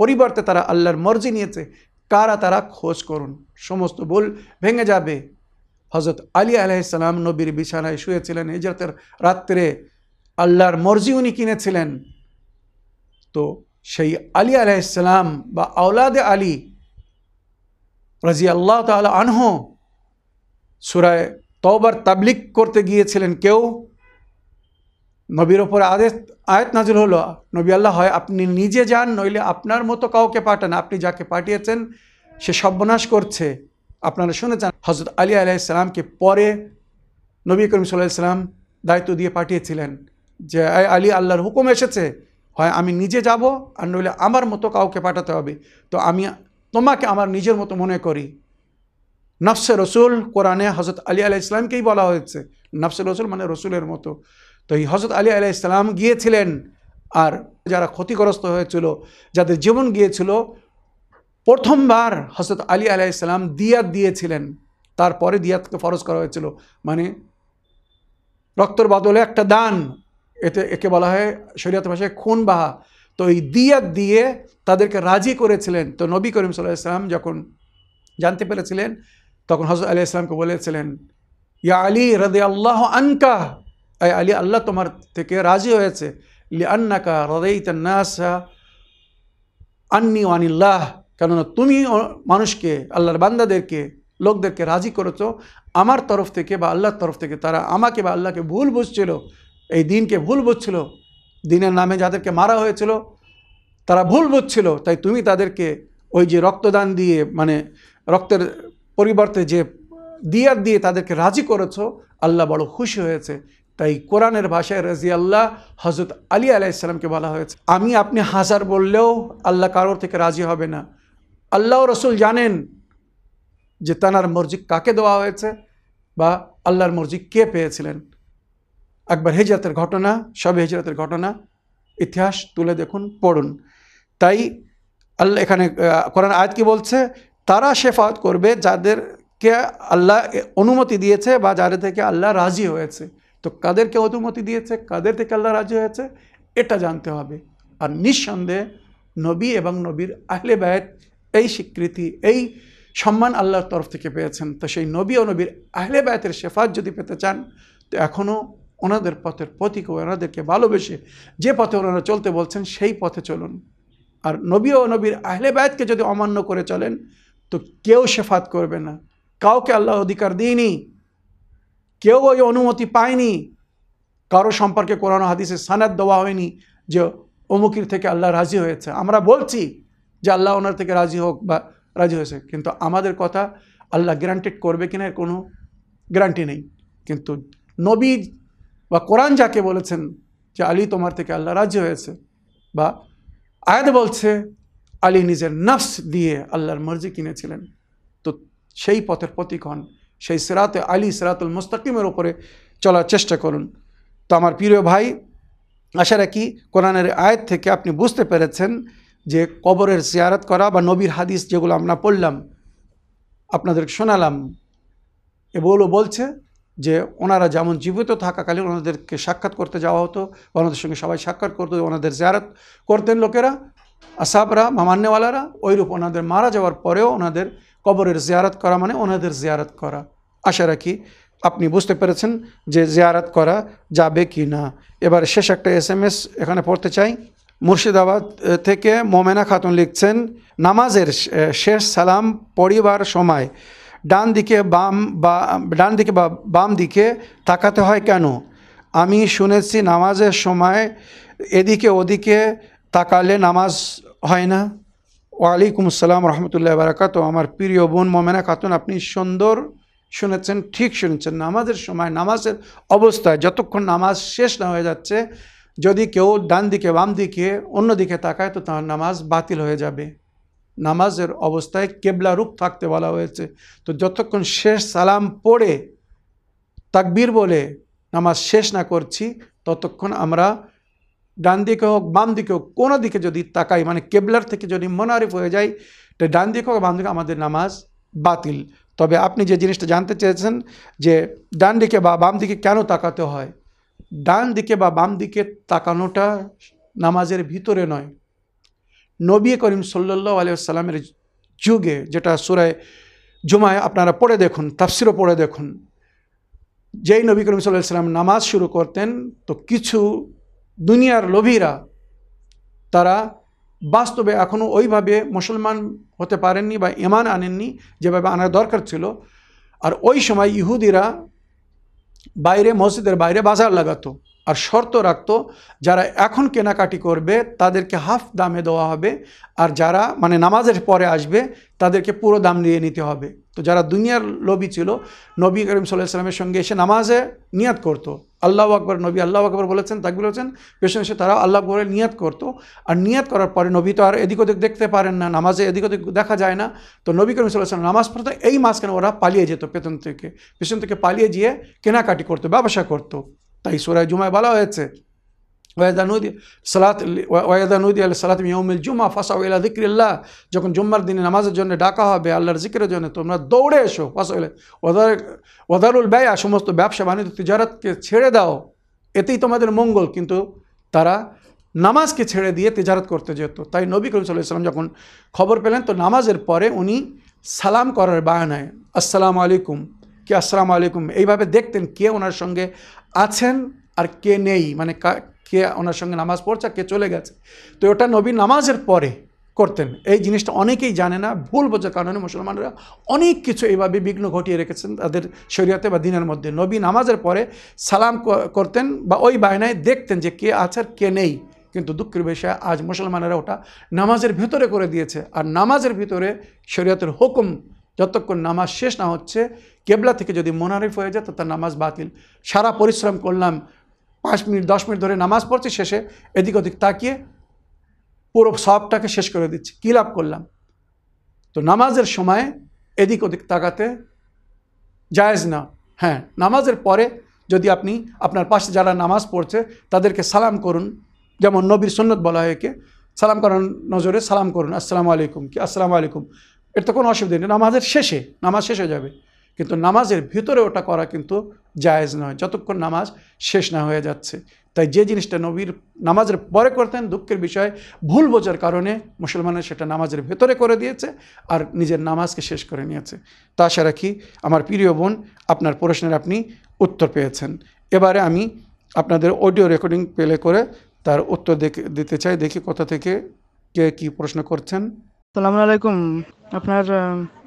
পরিবর্তে তারা আল্লাহর মর্জি নিয়েছে, কারা তারা খোঁজ করুন। সমস্ত ভুল ভেঙে যাবে। হজরত আলী আলাইসালাম নবীর বিছানায় শুয়েছিলেন, হিজরতের রাত্রে আল্লাহর মর্জি উনি কিনেছিলেন। তো সেই আলী আলাইসালাম বা আওলাদে আলী রাজি আল্লাহ তালা আনহ, সুরায় তবার তাবলিক করতে গিয়েছিলেন কেউ? নবীর ওপর আদেশ, আয়াত নাজিল হলো, নবী আল্লাহ হয়, আপনি নিজে যান, নইলে আপনার মতো কাউকে পাঠান, আপনি যাকে পাঠিয়েছেন, সে সর্বনাশ করছে। আপনারা শুনেছেন হজরত আলী আলাইসালামকে পরে নবী করিম সাল্লাহ সাল্লাম দায়িত্ব দিয়ে পাঠিয়েছিলেন যে "এই আলী, আল্লাহর হুকুম এসেছে, হয় আমি নিজে যাব, আর নইলে আমার মতো কাউকে পাঠাতে হবে। তো আমি তোমাকে আমার নিজের মতো মনে করি। নফসে রসুল কোরআনে হজরত আলী আলাহ ইসলামকেই বলা হয়েছে। নফসে রসুল মানে রসুলের মতো। তো এই হজরত আলী আলাহ ইসলাম গিয়েছিলেন আর যারা ক্ষতিগ্রস্ত হয়েছিল, যাদের জীবন গিয়েছিল, প্রথমবার হজরত আলী আলাহ ইসলাম দিয়াত দিয়েছিলেন। তারপরে দিয়াতকে ফরজ করা হয়েছিল। মানে রক্তর বদলে একটা দান, এতে একে বলা হয় শরীয়ত ভাষায় খুন বাহা তো এই দিয়াত দিয়ে তাদেরকে রাজি করেছিলেন। তো নবী করিম সাল্লাহ ইসলাম যখন জানতে পেরেছিলেন, তখন হজরত আলী ইসলামকে বলেছিলেন, ইয়া আলী রদে আল্লাহ আনকা এই আলী আল্লাহ তোমার থেকে রাজি হয়েছে। লি আন্নাকা হৃদয় নাসা আন্নি আনিল্লাহ। কেননা তুমি মানুষকে, আল্লাহর বান্দাদেরকে, লোকদেরকে রাজি করেছ। আমার তরফ থেকে বা আল্লাহর তরফ থেকে তারা আমাকে বা আল্লাহকে ভুল বুঝছিল, এই দিনকে ভুল বুঝছিল, দিনের নামে যাদেরকে মারা হয়েছিল, তারা ভুল বুঝছিল। তাই তুমি তাদেরকে ওই যে রক্তদান দিয়ে মানে রক্তের পরিবর্তে যে দিয়ার দিয়ে তাদেরকে রাজি করেছ, আল্লাহ বড় খুশি হয়েছে। তাই কোরআনের ভাষায় রাজি আল্লাহ হজরত আলী আলাইসাল্লামকে বলা হয়েছে। আমি আপনি হাজার বললেও আল্লাহ কারোর থেকে রাজি হবে না। আল্লাহ রসুল জানেন যে তানার মর্জি কাকে দেওয়া হয়েছে বা আল্লাহর মর্জি কে পেয়েছিলেন। একবার হেজরাতের ঘটনা, সব হেজরাতের ঘটনা, ইতিহাস তুলে দেখুন, পড়ুন। তাই আল্লাহ এখানে কোরআন আয়াত কি বলছে? তারা শেফাত করবে যাদেরকে আল্লাহ অনুমতি দিয়েছে বা যাদের থেকে আল্লাহ রাজি হয়েছে। তো কাদেরকে অনুমতি দিয়েছে, কাদের থেকে আল্লাহ রাজি হয়েছে, এটা জানতে হবে। আর নিঃসন্দেহে নবী এবং নবীর আহলে বায়ত এই স্বীকৃতি, এই সম্মান আল্লাহর তরফ থেকে পেয়েছেন। তো সেই নবী ও নবীর আহলে বায়তের শেফাত যদি পেতে চান, তো এখনও ওনাদের পথের প্রতীক ওনাদেরকে ভালোবেসে যে পথে ওনারা চলতে বলছেন, সেই পথে চলুন। আর নবী ও নবীর আহলে বায়তকে যদি অমান্য করে চলেন, তো কেউ শেফাত করবে না। কাউকে আল্লাহ অধিকার দিইনি কেউ ওই অনুমতি পায়নি। কারও সম্পর্কে কোরআন হাদিসে সানাদ দেওয়া হয়নি যে অমুকির থেকে আল্লাহ রাজি হয়েছে। আমরা বলছি যে আল্লাহ ওনার থেকে রাজি হোক বা রাজি হয়েছে। কিন্তু আমাদের কথা আল্লাহ গ্যারান্টেড করবে কিনা কোনো গ্যারান্টি নেই। কিন্তু নবী বা কোরআন যাকে বলেছেন যে আলী তোমার থেকে আল্লাহ রাজি হয়েছে বা আয়াত বলছে, আলী নিজের নফস দিয়ে আল্লাহর মর্জি কিনেছিলেন। তো সেই পথের প্রতীক হন সেই সিরাতে আলী সিরাতুল মুস্তাকিমের ওপরে চলার চেষ্টা করুন। তো আমার প্রিয় ভাই, আশা রাখি কোরআনের আয়াত থেকে আপনি বুঝতে পেরেছেন যে কবরের জিয়ারত করা বা নবীর হাদিস যেগুলো আমরা পড়লাম আপনাদেরকে শোনালাম। এগুলো বলছে যে ওনারা যেমন জীবিত থাকাকালীন ওনাদেরকে সাক্ষাৎ করতে যাওয়া হতো, ওনাদের সঙ্গে সবাই সাক্ষাৎ করতো, ওনাদের জিয়ারত করতেন লোকেরা। আসাবরা, মামান্যওয়ালারা ওইরূপ ওনাদের মারা যাওয়ার পরেও ওনাদের কবরের জিয়ারত করা মানে ওনাদের জিয়ারত করা। আশা রাখি আপনি বুঝতে পেরেছেন যে জিয়ারত করা যাবে কি না। এবার শেষ একটা এস এখানে পড়তে চাই। মুর্শিদাবাদ থেকে মোমেনা খাতুন লিখছেন, নামাজের শেষ সালাম পড়িবার সময় ডান দিকে বাম বা, ডান দিকে বা, বাম দিকে তাকাতে হয় কেন? আমি শুনেছি নামাজের সময় এদিকে ওদিকে তাকালে নামাজ হয় না। ওয়ালাইকুম আসসালাম রহমতুল্লাহ বারাকাত। আমার প্রিয় বোন মোমেনা খাতুন, আপনি সুন্দর শুনেছেন, ঠিক শুনেছেন। নামাজের সময়, নামাজের অবস্থায় যতক্ষণ নামাজ শেষ না হয়ে যাচ্ছে, যদি কেউ ডান দিকে, বাম দিকে, অন্য দিকে তাকায়, তো তার নামাজ বাতিল হয়ে যাবে। নামাজের অবস্থায় কেবলা রূপ থাকতে বলা হয়েছে। তো যতক্ষণ শেষ সালাম পড়ে, তাকবীর বলে নামাজ শেষ না করছি, ততক্ষণ আমরা ডান দিকে হোক, বাম দিকে হোক, কোনো দিকে যদি তাকাই মানে কেবলার থেকে যদি মনারিফ হয়ে যায়, তো ডান দিকে হোক, বাম দিকে আমাদের নামাজ বাতিল। তবে আপনি যে জিনিসটা জানতে চেয়েছেন, যে ডান দিকে বা বাম দিকে কেন তাকাতে হয়? ডান দিকে বা বাম দিকে তাকানোটা নামাজের ভিতরে নয়। নবী করিম সাল্লাহ আলিয়াল্লামের যুগে, যেটা সুরায় জুমায়, আপনারা পড়ে দেখুন, তাফসিরও পড়ে দেখুন। যেই নবী করিম সাল্লাহ সাল্লাম নামাজ শুরু করতেন, তো কিছু দুনিয়ার লোভীরা, তারা বাস্তবে এখনও ওইভাবে মুসলমান হতে পারেননি বা ইমান আনেননি যেভাবে আনার দরকার ছিল। আর ওই সময় ইহুদিরা বাইরে, মসজিদের বাইরে বাজার লাগাতো আর শর্ত রাখতো, যারা এখন কেনাকাটি করবে তাদেরকে হাফ দামে দেওয়া হবে আর যারা মানে নামাজের পরে আসবে তাদেরকে পুরো দাম নিয়ে নিতে হবে। তো যারা দুনিয়ার লোভী ছিল, নবী করিম সাল্লাহ সাল্লামের সঙ্গে এসে নামাজে নিয়াত করতো। আল্লাহ আকবর, নবী আল্লাহ আকবর বলেছেন, তাকবির বলেছেন, পেছনে এসে তারা আল্লাহ আকবরে নিয়াত করতো। আর নিয়াত করার পরে নবী তো আর এদিক ওদিক দেখতে পারেন না, নামাজে এদিক ওদিক দেখা যায় না। তো নবী করিম সাল্লাহ নামাজ পড়তো এই মাঝখানে ওরা পালিয়ে যেত পেতন থেকে। পেছন থেকে পালিয়ে গিয়ে কেনাকাটি করতো, ব্যবসা করতো। তাই সোরাই জুমায় বলা হয়েছে ওয়াদা নদী সালাত ওয়াদা নদী আল সালাত ইয়মিল জুমা ফাসাও ইলা দিক্রিল্লাহ যখন জুম্মার দিনে নামাজের জন্য ডাকা হবে আল্লাহর জিকিরের জন্য, তোমরা দৌড়ে এসো ফাসাও ইলা ওদার ওদারুল ব্যয়া সমস্ত ব্যবসা বাণিজ্য তিজারতকে ছেড়ে দাও। এতেই তোমাদের মঙ্গল। কিন্তু তারা নামাজকে ছেড়ে দিয়ে তিজারত করতে যেত। তাই নবী করিম সাল্লাহ সাল্লাম যখন খবর পেলেন, তো নামাজের পরে উনি সালাম করার বায়ানায়, আসসালামু আলাইকুম। কে, আসসালামু আলাইকুম। এইভাবে দেখতেন কে ওনার সঙ্গে আছেন আর কে নেই। মানে কা- ওনার সঙ্গে নামাজ পড়ছে, কে চলে গেছে। তো ওটা নবী নামাজের পরে করতেন। এই জিনিসটা অনেকেই জানে না, ভুল বোঝার কারণে মুসলমানরা অনেক কিছু এইভাবে বিঘ্ন ঘটিয়ে রেখেছেন তাদের শরীয়তে বা দিনের মধ্যে। নবী নামাজের পরে সালাম করতেন বা ওই বায়নায় দেখতেন যে কে আছে আর কে নেই। কিন্তু দুঃখের বিষয়, আজ মুসলমানেরা ওটা নামাজের ভিতরে করে দিয়েছে। আর নামাজের ভিতরে শরীয়তের হুকুম, যতক্ষণ নামাজ শেষ না হচ্ছে, কেবলা থেকে যদি মোনারিফ হয়ে যায়, তো তার নামাজ বাতিল। সারা পরিশ্রম করলাম পাঁচ মিনিট, দশ মিনিট ধরে নামাজ পড়ছি, শেষে এদিক ওদিক তাকিয়ে পুরো সবটাকে শেষ করে দিচ্ছি। কী লাভ করলাম? তো নামাজের সময় এদিক ওদিক তাকাতে জায়েজ না। হ্যাঁ নামাজের পরে যদি আপনি আপনার পাশে যারা নামাজ পড়ছে, তাদেরকে সালাম করুন। যেমন নবীর সন্ন্যত বলা হয় একে, সালাম করার নজরে সালাম করুন, আসসালামু আলাইকুম। কি, আসসালামু আলাইকুম। এর তো কোনো অসুবিধা নেই। নামাজের শেষে, নামাজ শেষ হয়ে যাবে। কিন্তু নামাজের ভিতরে ওটা করা কিন্তু জায়েজ নয়, যতক্ষণ নামাজ শেষ না হয়ে যাচ্ছে। তাই যে জিনিসটা নবীর নামাজের পরে করতেন, দুঃখের বিষয়, ভুল বোঝার কারণে মুসলমানের সেটা নামাজের ভেতরে করে দিয়েছে আর নিজের নামাজকে শেষ করে নিয়েছে। তা আশা রাখি আমার প্রিয় বোন, আপনার প্রশ্নের আপনি উত্তর পেয়েছেন। এবারে আমি আপনাদের অডিও রেকর্ডিং প্লে করে তার উত্তর দিতে চাই। দেখি কোথা থেকে কে কী প্রশ্ন করছেন। সালামু আলাইকুম। আপনার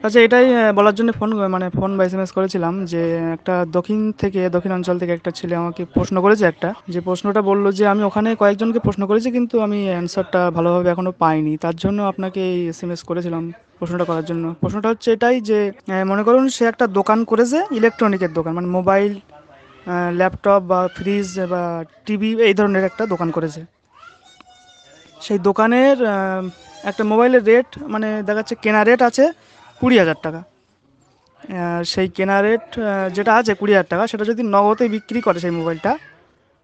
আচ্ছা এটাই বলার জন্য ফোন মানে ফোন বা এস করেছিলাম যে একটা দক্ষিণ থেকে, দক্ষিণ অঞ্চল থেকে একটা ছেলে আমাকে প্রশ্ন করেছে একটা। যে প্রশ্নটা বলল যে, আমি ওখানে কয়েকজনকে প্রশ্ন করেছি, কিন্তু আমি অ্যান্সারটা ভালোভাবে এখনও পাইনি। তার জন্য আপনাকে এই এস করেছিলাম প্রশ্নটা করার জন্য। প্রশ্নটা হচ্ছে এটাই যে মনে করুন সে একটা দোকান করেছে ইলেকট্রনিকের দোকান মানে মোবাইল ল্যাপটপ বা ফ্রিজ বা টিভি এই ধরনের একটা দোকান করেছে। সেই দোকানের একটা মোবাইলের রেট মানে দেখাচ্ছে কেনা রেট আছে কুড়ি হাজার টাকা। সেই কেনা রেট যেটা আছে কুড়ি হাজার টাকা, সেটা যদি নগদে বিক্রি করে সেই মোবাইলটা,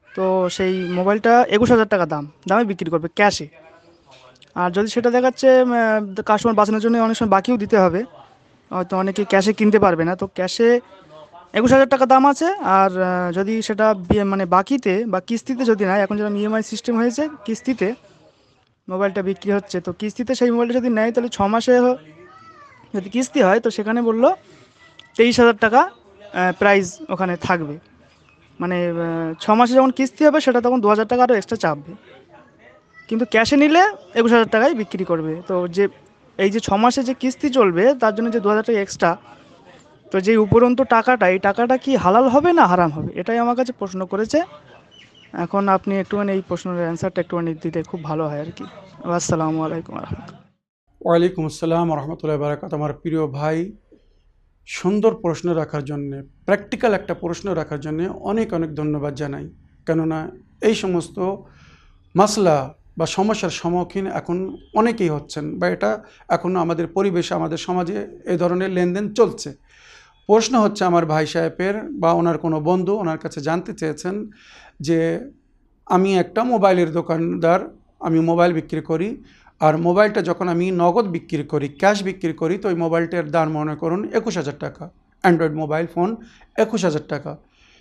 তো সেই মোবাইলটা একুশ হাজার টাকা দাম, দামে বিক্রি করবে ক্যাশে আর যদি সেটা দেখাচ্ছে কাস্টমার বাঁচানোর জন্য অনেক সময় বাকিও দিতে হবে, হয়তো অনেকে ক্যাশে কিনতে পারবে না, তো ক্যাশে একুশ হাজার টাকা দাম আছে, আর যদি সেটা মানে বাকিতে বা কিস্তিতে যদি নেয়, এখন যেরকম ইএমআই সিস্টেম হয়েছে, কিস্তিতে মোবাইলটা বিক্রি হচ্ছে, তো কিস্তিতে সেই মোবাইলটা যদি নেয় তাহলে ছ মাসে যদি কিস্তি হয় তো সেখানে বলল তেইশ হাজার টাকা প্রাইস ওখানে থাকবে। মানে ছ মাসে যখন কিস্তি হবে সেটা তখন দু হাজার টাকা আরও এক্সট্রা চাপবে। কিন্তু ক্যাশে নিলে একুশ হাজার টাকায় বিক্রি করবে। তো যে, এই যে ছ মাসে যে কিস্তি চলবে তার জন্য যে দু হাজার টাকা এক্সট্রা তো যে উপরন্ত টাকাটা, এই টাকাটা কি হালাল হবে না হারাম হবে? এটাই আমার কাছে প্রশ্ন করেছে। এখন আপনি একটুখানি এই প্রশ্নের অ্যান্সারটা একটুখানি দিলে খুব ভালো হয় আর কি। আসসালামু আলাইকুম ওয়ালাইকুম আসসালাম রহমতুল্লাহ বারাকাত আমার প্রিয় ভাই, সুন্দর প্রশ্ন রাখার জন্যে প্র্যাকটিক্যাল একটা প্রশ্ন রাখার জন্যে অনেক অনেক ধন্যবাদ জানাই। কেননা এই সমস্ত মাসলা বা সমস্যার সম্মুখীন এখন অনেকেই হচ্ছেন বা এটা এখনও আমাদের পরিবেশে, আমাদের সমাজে এই ধরনের লেনদেন চলছে। প্রশ্ন হচ্ছে আমার ভাই সাহেবের বা ওনার কোনো বন্ধু ওনার কাছে জানতে চেয়েছেন যে আমি একটা মোবাইলের দোকানদার, আমি মোবাইল বিক্রি করি। আর মোবাইলটা যখন আমি নগদ বিক্রি করি, ক্যাশ বিক্রি করি, তো ওই মোবাইলটার দাম মনে করুন একুশ হাজার টাকা। অ্যান্ড্রয়েড মোবাইল ফোন একুশ হাজার টাকা।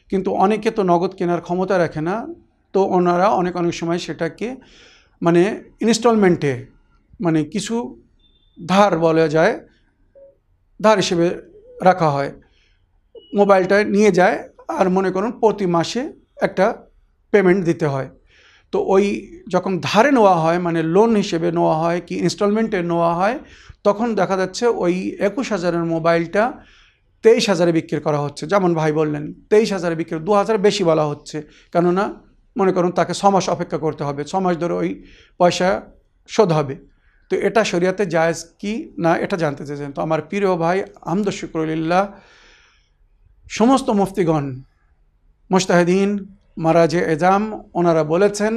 কিন্তু অনেকে তো নগদ কেনার ক্ষমতা রাখে না। তো ওনারা অনেক অনেক সময় সেটাকে মানে ইনস্টলমেন্টে মানে কিছু ধার বলা যায়, ধার হিসেবে রাখা হয়। মোবাইলটা নিয়ে যায় আর মনে করুন প্রতি মাসে একটা পেমেন্ট দিতে হয়। তো ওই যখন ধারে নেওয়া হয় মানে লোন হিসেবে নেওয়া হয় কি ইনস্টলমেন্টে নেওয়া হয়, তখন দেখা যাচ্ছে ওই একুশ হাজারের মোবাইলটা তেইশ হাজারে বিক্রি করা হচ্ছে। যেমন ভাই বললেন, তেইশ হাজারে বিক্রি দু হাজার বেশি বলা হচ্ছে। কেননা মনে করুন তাকে ছ মাস অপেক্ষা করতে হবে, ছ মাস ধরে ওই পয়সা শোধ হবে। তো এটা শরিয়াতে জায়েজ কি না এটা জানতে চেয়েছেন। তো আমার প্রিয় ভাই আহমদ শুক্রলিল্লাহ, সমস্ত মুফতিগণ মুস্তাহিদিন মারাজে এজাম, ওনারা বলেছেন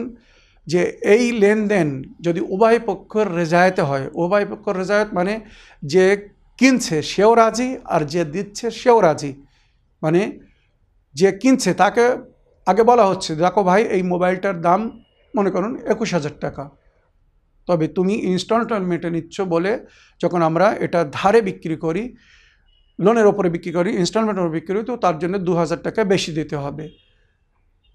যে এই লেনদেন যদি উভয় পক্ষের রেজায়তে হয়, উভয় পক্ষের রেজায়ত মানে যে কিনছে সেও রাজি আর যে দিচ্ছে সেও রাজি। মানে যে কিনছে তাকে আগে বলা হচ্ছে, দেখো ভাই, এই মোবাইলটার দাম মনে করুন একুশ হাজার টাকা। তবে তুমি ইনস্টলমেন্টে নিচ্ছ বলে যখন আমরা এটা ধারে বিক্রি করি লোনের ওপরে বিক্রি করি ইনস্টলমেন্টের ওপরে বিক্রি করি, তো তার জন্য দু হাজার টাকা বেশি দিতে হবে।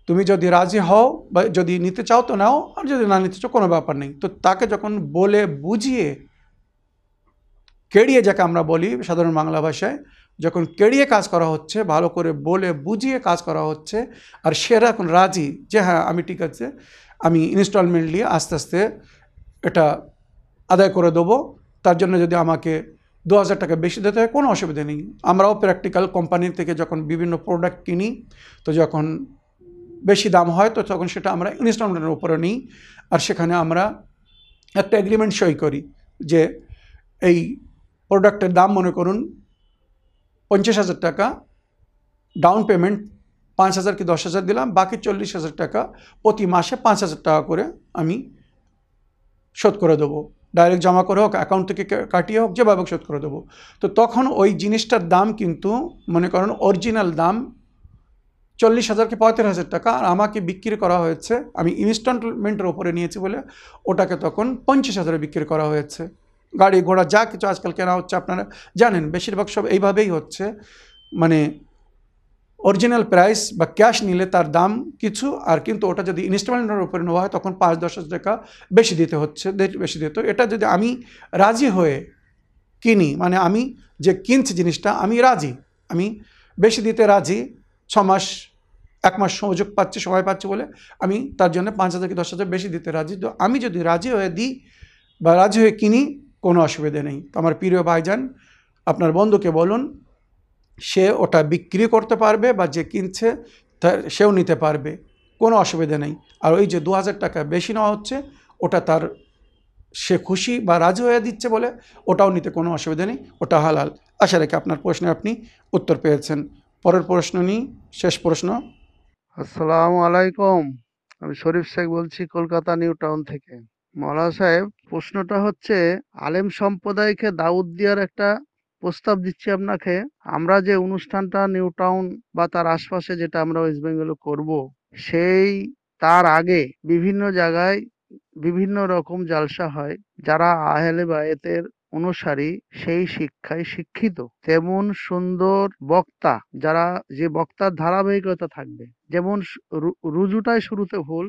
তুমি যদি রাজি হও বা যদি নিতে চাও তো নাও, আর যদি না নিতে চাও কোনো ব্যাপার নেই। তো তাকে যখন বলে বুঝিয়ে কেড়িয়ে যাকে আমরা বলি সাধারণ বাংলা ভাষায়, যখন কেড়িয়ে কাজ করা হচ্ছে, ভালো করে বলে বুঝিয়ে কাজ করা হচ্ছে, আর সেরা এখন রাজি যে হ্যাঁ আমি ঠিক আছে, আমি ইনস্টলমেন্ট নিয়ে আস্তে আস্তে এটা আদায় করে দেবো, তার জন্য যদি আমাকে দু হাজার টাকা বেশি দিতে হয়, কোনো অসুবিধা নেই। আমরাও প্র্যাকটিক্যাল কোম্পানি থেকে যখন বিভিন্ন প্রোডাক্ট কিনি, তো যখন বেশি দাম হয়, তো তখন সেটা আমরা ইনস্টলমেন্টের উপরে নিই। আর সেখানে আমরা একটা এগ্রিমেন্ট সই করি যে এই প্রোডাক্টের দাম মনে করুন পঞ্চাশ হাজার টাকা ডাউন পেমেন্ট পাঁচ হাজার কি দশ হাজার দিলাম, বাকি চল্লিশ হাজার টাকা প্রতি মাসে পাঁচ হাজার টাকা করে আমি শোধ করে দেবো। ডাইরেক্ট জমা করে হোক অ্যাকাউন্ট থেকে কাটিয়ে হোক, যেভাবে শোধ করে দেবো। তো তখন ওই জিনিসটার দাম কিন্তু, মনে করেন অরিজিনাল দাম চল্লিশ হাজার কি পঁয়ত্রিশ হাজার টাকা, আর আমাকে বিক্রি করা হয়েছে, আমি ইনস্টলমেন্টের ওপরে নিয়েছি বলে ওটাকে তখন পঞ্চাশ হাজারে বিক্রি করা হয়েছে। গাড়ি ঘোড়া যা কিছু আজকাল কেনা হচ্ছে, আপনারা জানেন, বেশিরভাগ সব এইভাবেই হচ্ছে। মানে অরিজিনাল প্রাইস বা ক্যাশ নিলে তার দাম কিছু, আর কিন্তু ওটা যদি ইনস্টলমেন্টের উপরে নেওয়া হয়, তখন পাঁচ দশ হাজার টাকা বেশি দিতে হচ্ছে বেশি দিতে এটা যদি আমি রাজি হয়ে কিনি মানে আমি যে কিনছি জিনিসটা, আমি রাজি। আমি বেশি দিতে রাজি, ছ মাস, এক মাস সুযোগ পাচ্ছি, সময় পাচ্ছি বলে, আমি তার জন্য পাঁচ হাজার কি দশ হাজার বেশি দিতে রাজি। তো আমি যদি রাজি হয়ে দিই, বা রাজি হয়ে কিনি, কোনো অসুবিধে নেই। তো আমার প্রিয় ভাইজান, আপনার বন্ধুকে বলুন সে ওটা বিক্রি করতে পারবে বা যে কিনছে সেও নিতে পারবে, কোনো অসুবিধা নেই। আর ওই যে দু হাজার টাকা বেশি নেওয়া হচ্ছে, ওটা তার, সে খুশি বা রাজি হয়ে দিচ্ছে বলে ওটাও নিতে কোনো অসুবিধা নেই, ওটা হালাল। আশা রেখে আপনার প্রশ্নে আপনি উত্তর পেয়েছেন। পরের প্রশ্ন নিই, শেষ প্রশ্ন। আসসালামু আলাইকুম, আমি শরীফ শেখ বলছি কলকাতা নিউ টাউন থেকে। মৌলানা সাহেব, প্রশ্নটা হচ্ছে, আলেম সম্প্রদায়কে দাউদ দেওয়ার একটা প্রস্তাব দিচ্ছি আপনাকে। আমরা যে অনুষ্ঠানটা নিউ টাউন বা তার আশপাশে যেটা আমরা ওয়েস্ট বেঙ্গলে করব, সেই তার আগে বিভিন্ন জায়গায় বিভিন্ন রকম জালসা হয়। যারা আহলে বায়েতের অনুসারী, সেই শিক্ষায় শিক্ষিত। তেমন সুন্দর বক্তা, যারা যে বক্তার ধারাবাহিকতা থাকবে। যেমন রুজুটাই শুরুতে ভুল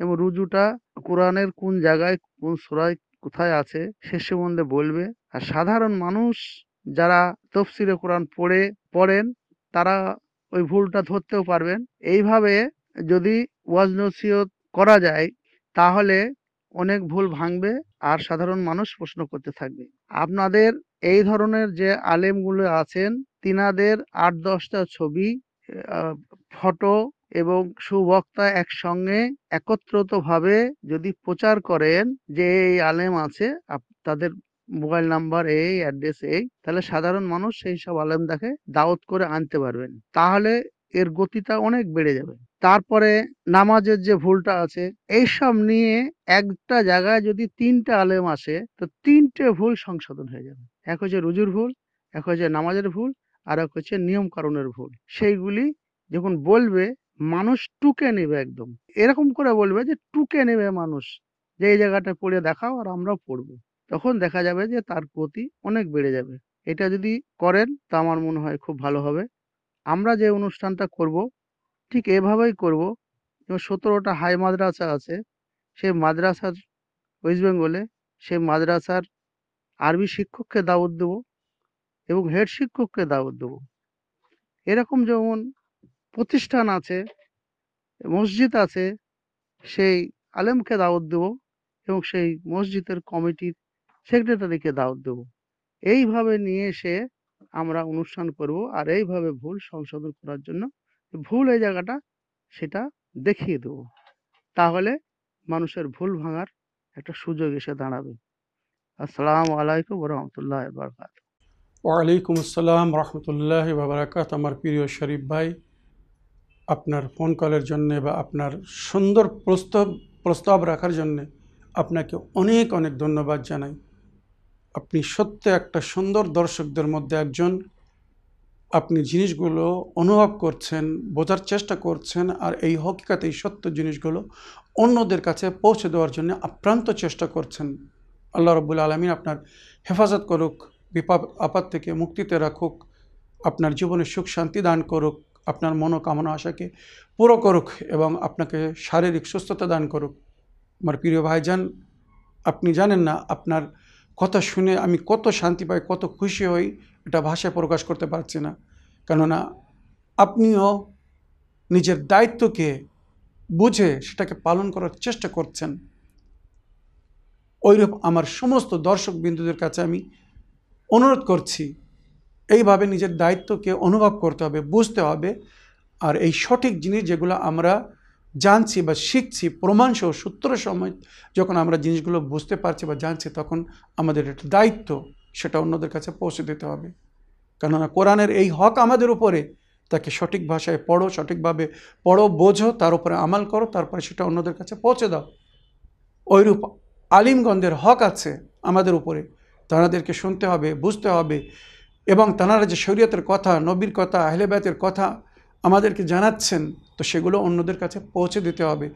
এবং রুজুটা কোরআনের কোন জায়গায়, কোন সুরায় কোথায় আছে, সে সম্বন্ধে বলবে। আর সাধারণ মানুষ যারা তফসিরে কোরআন পড়ে, পড়েন, তারা ওই ভুলটা ধরতেও পারবেন। এইভাবে যদি ওয়াজ নসিহত করা যায়, তাহলে অনেক ভুল ভাঙবে আর সাধারণ মানুষ প্রশ্ন করতে থাকবে। আপনাদের এই ধরনের যে আলেমগুলো আছেন, তিনাদের আট দশটা ছবি ফটো এবং সুবক্তা একসঙ্গে একত্রিতভাবে যদি প্রচার করেন যে এই আলেম আছে তাদের মোবাইল নাম্বার, এই অ্যাড্রেস, এই, তাহলে সাধারণ মানুষ সেই সব আলেম দেখে দাওয়াত করে আনতে পারবেন। তাহলে এর গতিটা অনেক বেড়ে যাবে। তারপরে নামাজের যে ভুলটা আছে, এইসব নিয়ে একটা জায়গায় যদি তিনটে আলেম আসে, তো তিনটে ভুল সংশোধন হয়ে যাবে। এক হচ্ছে রুজুর ভুল, এক হচ্ছে নামাজের ভুল, আর এক হচ্ছে নিয়ম কারণের ভুল। সেইগুলি যখন বলবে, মানুষ টুকে নেবে একদম। এরকম করে বলবে যে, টুকে নেবে মানুষ। যে এই জায়গাটা পড়ে দেখাও আর আমরাও পড়ব। তখন দেখা যাবে যে তার গতি অনেক বেড়ে যাবে। এটা যদি করেন তা আমার মনে হয় খুব ভালো হবে। আমরা যে অনুষ্ঠানটা করব, ঠিক এভাবেই করব। এবং সতেরোটা হাই মাদ্রাসা আছে সেই মাদ্রাসার ওয়েস্ট বেঙ্গলে সেই মাদ্রাসার আরবি শিক্ষককে দাওয়াত দেবো এবং হেড শিক্ষককে দাওয়াত দেবো। এরকম যেমন প্রতিষ্ঠান আছে, মসজিদ আছে, সেই আলেমকে দাওয়াত দেবো এবং সেই মসজিদের কমিটির সেক্রেটারিকে দাওয়াত দেবো। এইভাবে নিয়ে এসে আমরা অনুষ্ঠান করব আর এইভাবে ভুল সংশোধন করার জন্য ভুল এই জায়গাটা সেটা দেখিয়ে দেবো। তাহলে মানুষের ভুল ভাঙার একটা সুযোগ এসে দাঁড়াবে। আসসালামু আলাইকুম রহমতুল্লাহ বরকাত ওয়ালাইকুম আসসালাম রহমতুল্লাহ বাবরাকাত আমার প্রিয় শরীফ ভাই, আপনার ফোন কলের জন্য বা আপনার সুন্দর প্রস্তাব প্রস্তাব রাখার জন্য আপনাকে অনেক অনেক ধন্যবাদ জানাই। আপনি সত্য একটা সুন্দর দর্শকদের মধ্যে একজন। আপনি জিনিসগুলো অনুভব করছেন, বোঝার চেষ্টা করছেন আর এই হকিকাতে এই সত্য জিনিসগুলো অন্যদের কাছে পৌঁছে দেওয়ার জন্য আপ্রান্ত চেষ্টা করছেন। আল্লাহ রব্বুল আলমিন আপনার হেফাজত করুক বিপদ আপাত থেকে মুক্তিতে রাখুক, আপনার জীবনে সুখ, শান্তি দান করুক, আপনার মনোকামনা, আশাকে পুরো করুক এবং আপনাকে শারীরিক সুস্থতা দান করুক। আমার প্রিয় ভাইজান, আপনি জানেন না, আপনার কথা শুনে আমি কত শান্তি পাই, কত খুশি হই, এটা ভাষায় প্রকাশ করতে পারছি না। কেননা আপনিও নিজের দায়িত্বকে বুঝে সেটাকে পালন করার চেষ্টা করছেন। ওইরূপ আমার সমস্ত দর্শক বিন্দুদের কাছে আমি অনুরোধ করছি, এইভাবে নিজের দায়িত্বকে অনুভব করতে হবে, বুঝতে হবে। আর এই সঠিক জিনিস যেগুলো আমরা জানছি বা শিখছি, প্রমাণসহ সূত্র সময় যখন আমরা জিনিসগুলো বুঝতে পারছি বা জানছি তখন আমাদের একটা দায়িত্ব সেটা অন্যদের কাছে পৌঁছে দিতে হবে। কেননা কোরআনের এই হক আমাদের উপরে, তাকে সঠিক ভাষায় পড়ো, সঠিকভাবে পড়ো, বোঝো, তার উপরে আমাল করো, তারপরে সেটা অন্যদের কাছে পৌঁছে দাও। ওইরূপ আলিমগঞ্জের হক আছে আমাদের উপরে তাঁদেরকে শুনতে হবে, বুঝতে হবে এবং তাঁরা যে শরীয়তের কথা, নবীর কথা আহলেবায়তের কথা আমাদেরকে জানাচ্ছেন তো সেগুলো অন্যদের কাছে পৌঁছে দিতে হবে।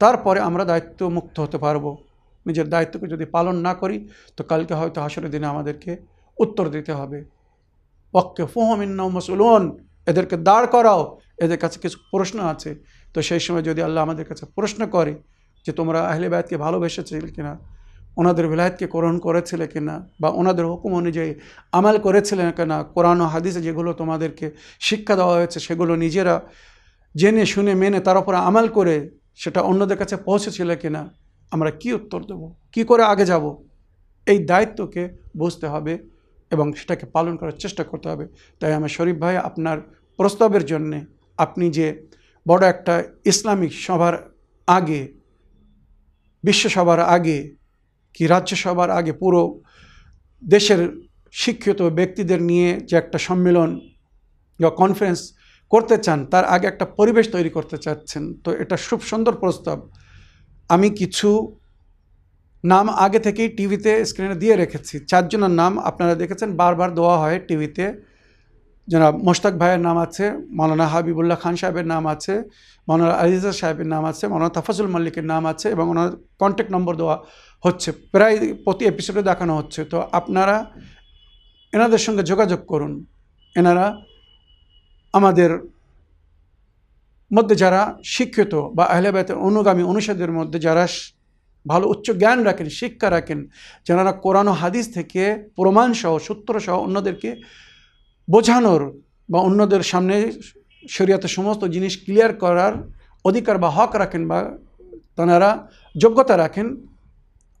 তারপরে আমরা দায়িত্ব মুক্ত হতে পারব। নিজের দায়িত্বকে যদি পালন না করি, তো কালকে হয়তো হাসরের দিনে আমাদেরকে উত্তর দিতে হবে। ওয়াক্কে ফুহমিন্না মসুলন এদেরকে দাঁড় করাও, এদের কাছে কিছু প্রশ্ন আছে। তো সেই সময় যদি আল্লাহ আমাদের কাছে প্রশ্ন করে যে তোমরা আহলে বায়াতকে ভালোবেসেছিলে কিনা, ওনাদের বিলায়তকে গ্রহণ করেছিলে কিনা, বা ওনাদের হুকুম অনুযায়ী আমাল করেছিলেন কিনা, কোরআন ও হাদিসে যেগুলো তোমাদেরকে শিক্ষা দেওয়া হয়েছে, সেগুলো নিজেরা জেনে শুনে মেনে তার উপরে আমাল করে সেটা অন্যদের কাছে পৌঁছেছিল কিনা, আমরা কি উত্তর দেব? কি করে আগে যাব? এই দায়িত্বকে বুঝতে হবে এবং সেটাকে পালন করার চেষ্টা করতে হবে। তাই আমার শরীফ ভাই, আপনার প্রস্তাবের জন্যে আপনি যে বড় একটা ইসলামিক সভার আগে বিশ্বসভার আগে কি রাজ্যসভার আগে পুরো দেশের শিক্ষিত ব্যক্তিদের নিয়ে যে একটা সম্মেলন বা কনফারেন্স করতে চান, তার আগে একটা পরিবেশ তৈরি করতে চাচ্ছেন, তো এটা খুব সুন্দর প্রস্তাব। আমি কিছু নাম আগে থেকেই টিভিতে স্ক্রিনে দিয়ে রেখেছি। চারজনের নাম আপনারা দেখেছেন, বারবার দেওয়া হয় টিভিতে। জনাব মোশতাক ভাইয়ের নাম আছে মৌলানা হাবিবুল্লাহ খান সাহেবের নাম আছে মৌলানা আজিজা সাহেবের নাম আছে মৌলানা তাফাজুল মাল্লিকের নাম আছে এবং ওনার কন্ট্যাক্ট নম্বর দেওয়া হচ্ছে। প্রায় প্রতি এপিসোডে দেখানো হচ্ছে। তো আপনারা এনাদের সঙ্গে যোগাযোগ করুন। এনারা আমাদের মধ্যে যারা শিক্ষিত বা আহলেবায়তের অনুগামী অনুষদের মধ্যে যারা ভালো উচ্চ জ্ঞান রাখেন, শিক্ষা রাখেন, যারা কোরআন হাদিস থেকে প্রমাণসহ, সূত্রসহ অন্যদেরকে বোঝানোর বা অন্যদের সামনে শরীয়তের সমস্ত জিনিস ক্লিয়ার করার অধিকার বা হক রাখেন বা তাঁরা যোগ্যতা রাখেন,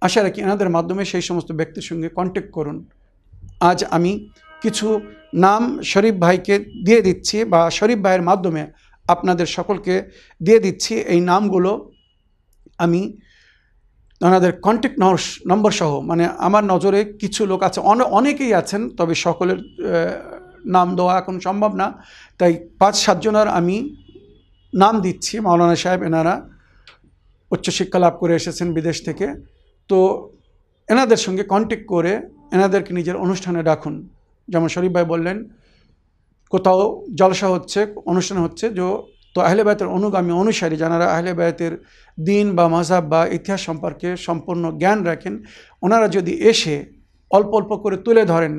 আশা রাখি এনাদের মাধ্যমে সেই সমস্ত ব্যক্তির সঙ্গে কন্ট্যাক্ট করুন। আজ আমি কিছু নাম শরীফ ভাইকে দিয়ে দিচ্ছি বা শরীফ ভাইয়ের মাধ্যমে আপনাদের সকলকে দিয়ে দিচ্ছি। এই নামগুলো আমি ওনাদের কন্ট্যাক্ট নম্বর সহ মানে আমার নজরে কিছু লোক আছে অনেকেই আছেন, তবে সকলের নাম দেওয়া এখন সম্ভব না। তাই পাঁচ সাতজনের আমি নাম দিচ্ছি, মাওলানা সাহেব, এনারা উচ্চশিক্ষা লাভ করে এসেছেন বিদেশ থেকে। তো এনাদের সঙ্গে কন্ট্যাক্ট করে এনাদেরকে নিজের অনুষ্ঠানে ডাকুন। যেমন শরীফ ভাই বললেন, কোথাও জলসা হচ্ছে, অনুষ্ঠান হচ্ছে, যে তো আহলে বায়তের অনুগামী অনুসারী যারা আহলে বায়তের দিন বা মাজাব বা ইতিহাস সম্পর্কে সম্পূর্ণ জ্ঞান রাখেন, ওনারা যদি এসে অল্প অল্প করে তুলে ধরেন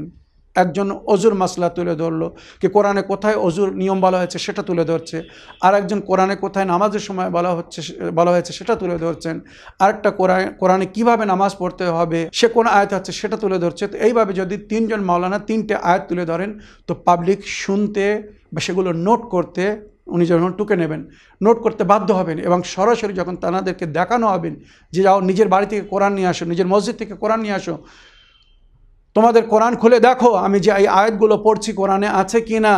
একজন অজুর মাসলা তুলে ধরলো, কি কোরআনে কোথায় অজুর নিয়ম বলা হয়েছে সেটা তুলে ধরছে আর একজন কোরআনে কোথায় নামাজের সময় বলা হচ্ছে বলা হয়েছে সেটা তুলে ধরছেন, আরেকটা কোরআন, কোরআনে কীভাবে নামাজ পড়তে হবে, সে কোন আয়াত হচ্ছে সেটা তুলে ধরছে, তো এইভাবে যদি তিনজন মাওলানা তিনটে আয়াত তুলে ধরেন, তো পাবলিক শুনতে বা সেগুলো নোট করতে উনি যখন টুকে নেবেন নোট করতে বাধ্য হবেন এবং সরাসরি যখন তানাদেরকে দেখানো হবেন যে যাও নিজের বাড়ি থেকে কোরআন নিয়ে আসো, নিজের মসজিদ থেকে কোরআন নিয়ে আসো তোমাদের কোরআন খুলে দেখো, আমি যে এই আয়াতগুলো পড়ছি, কোরআনে আছে কি না?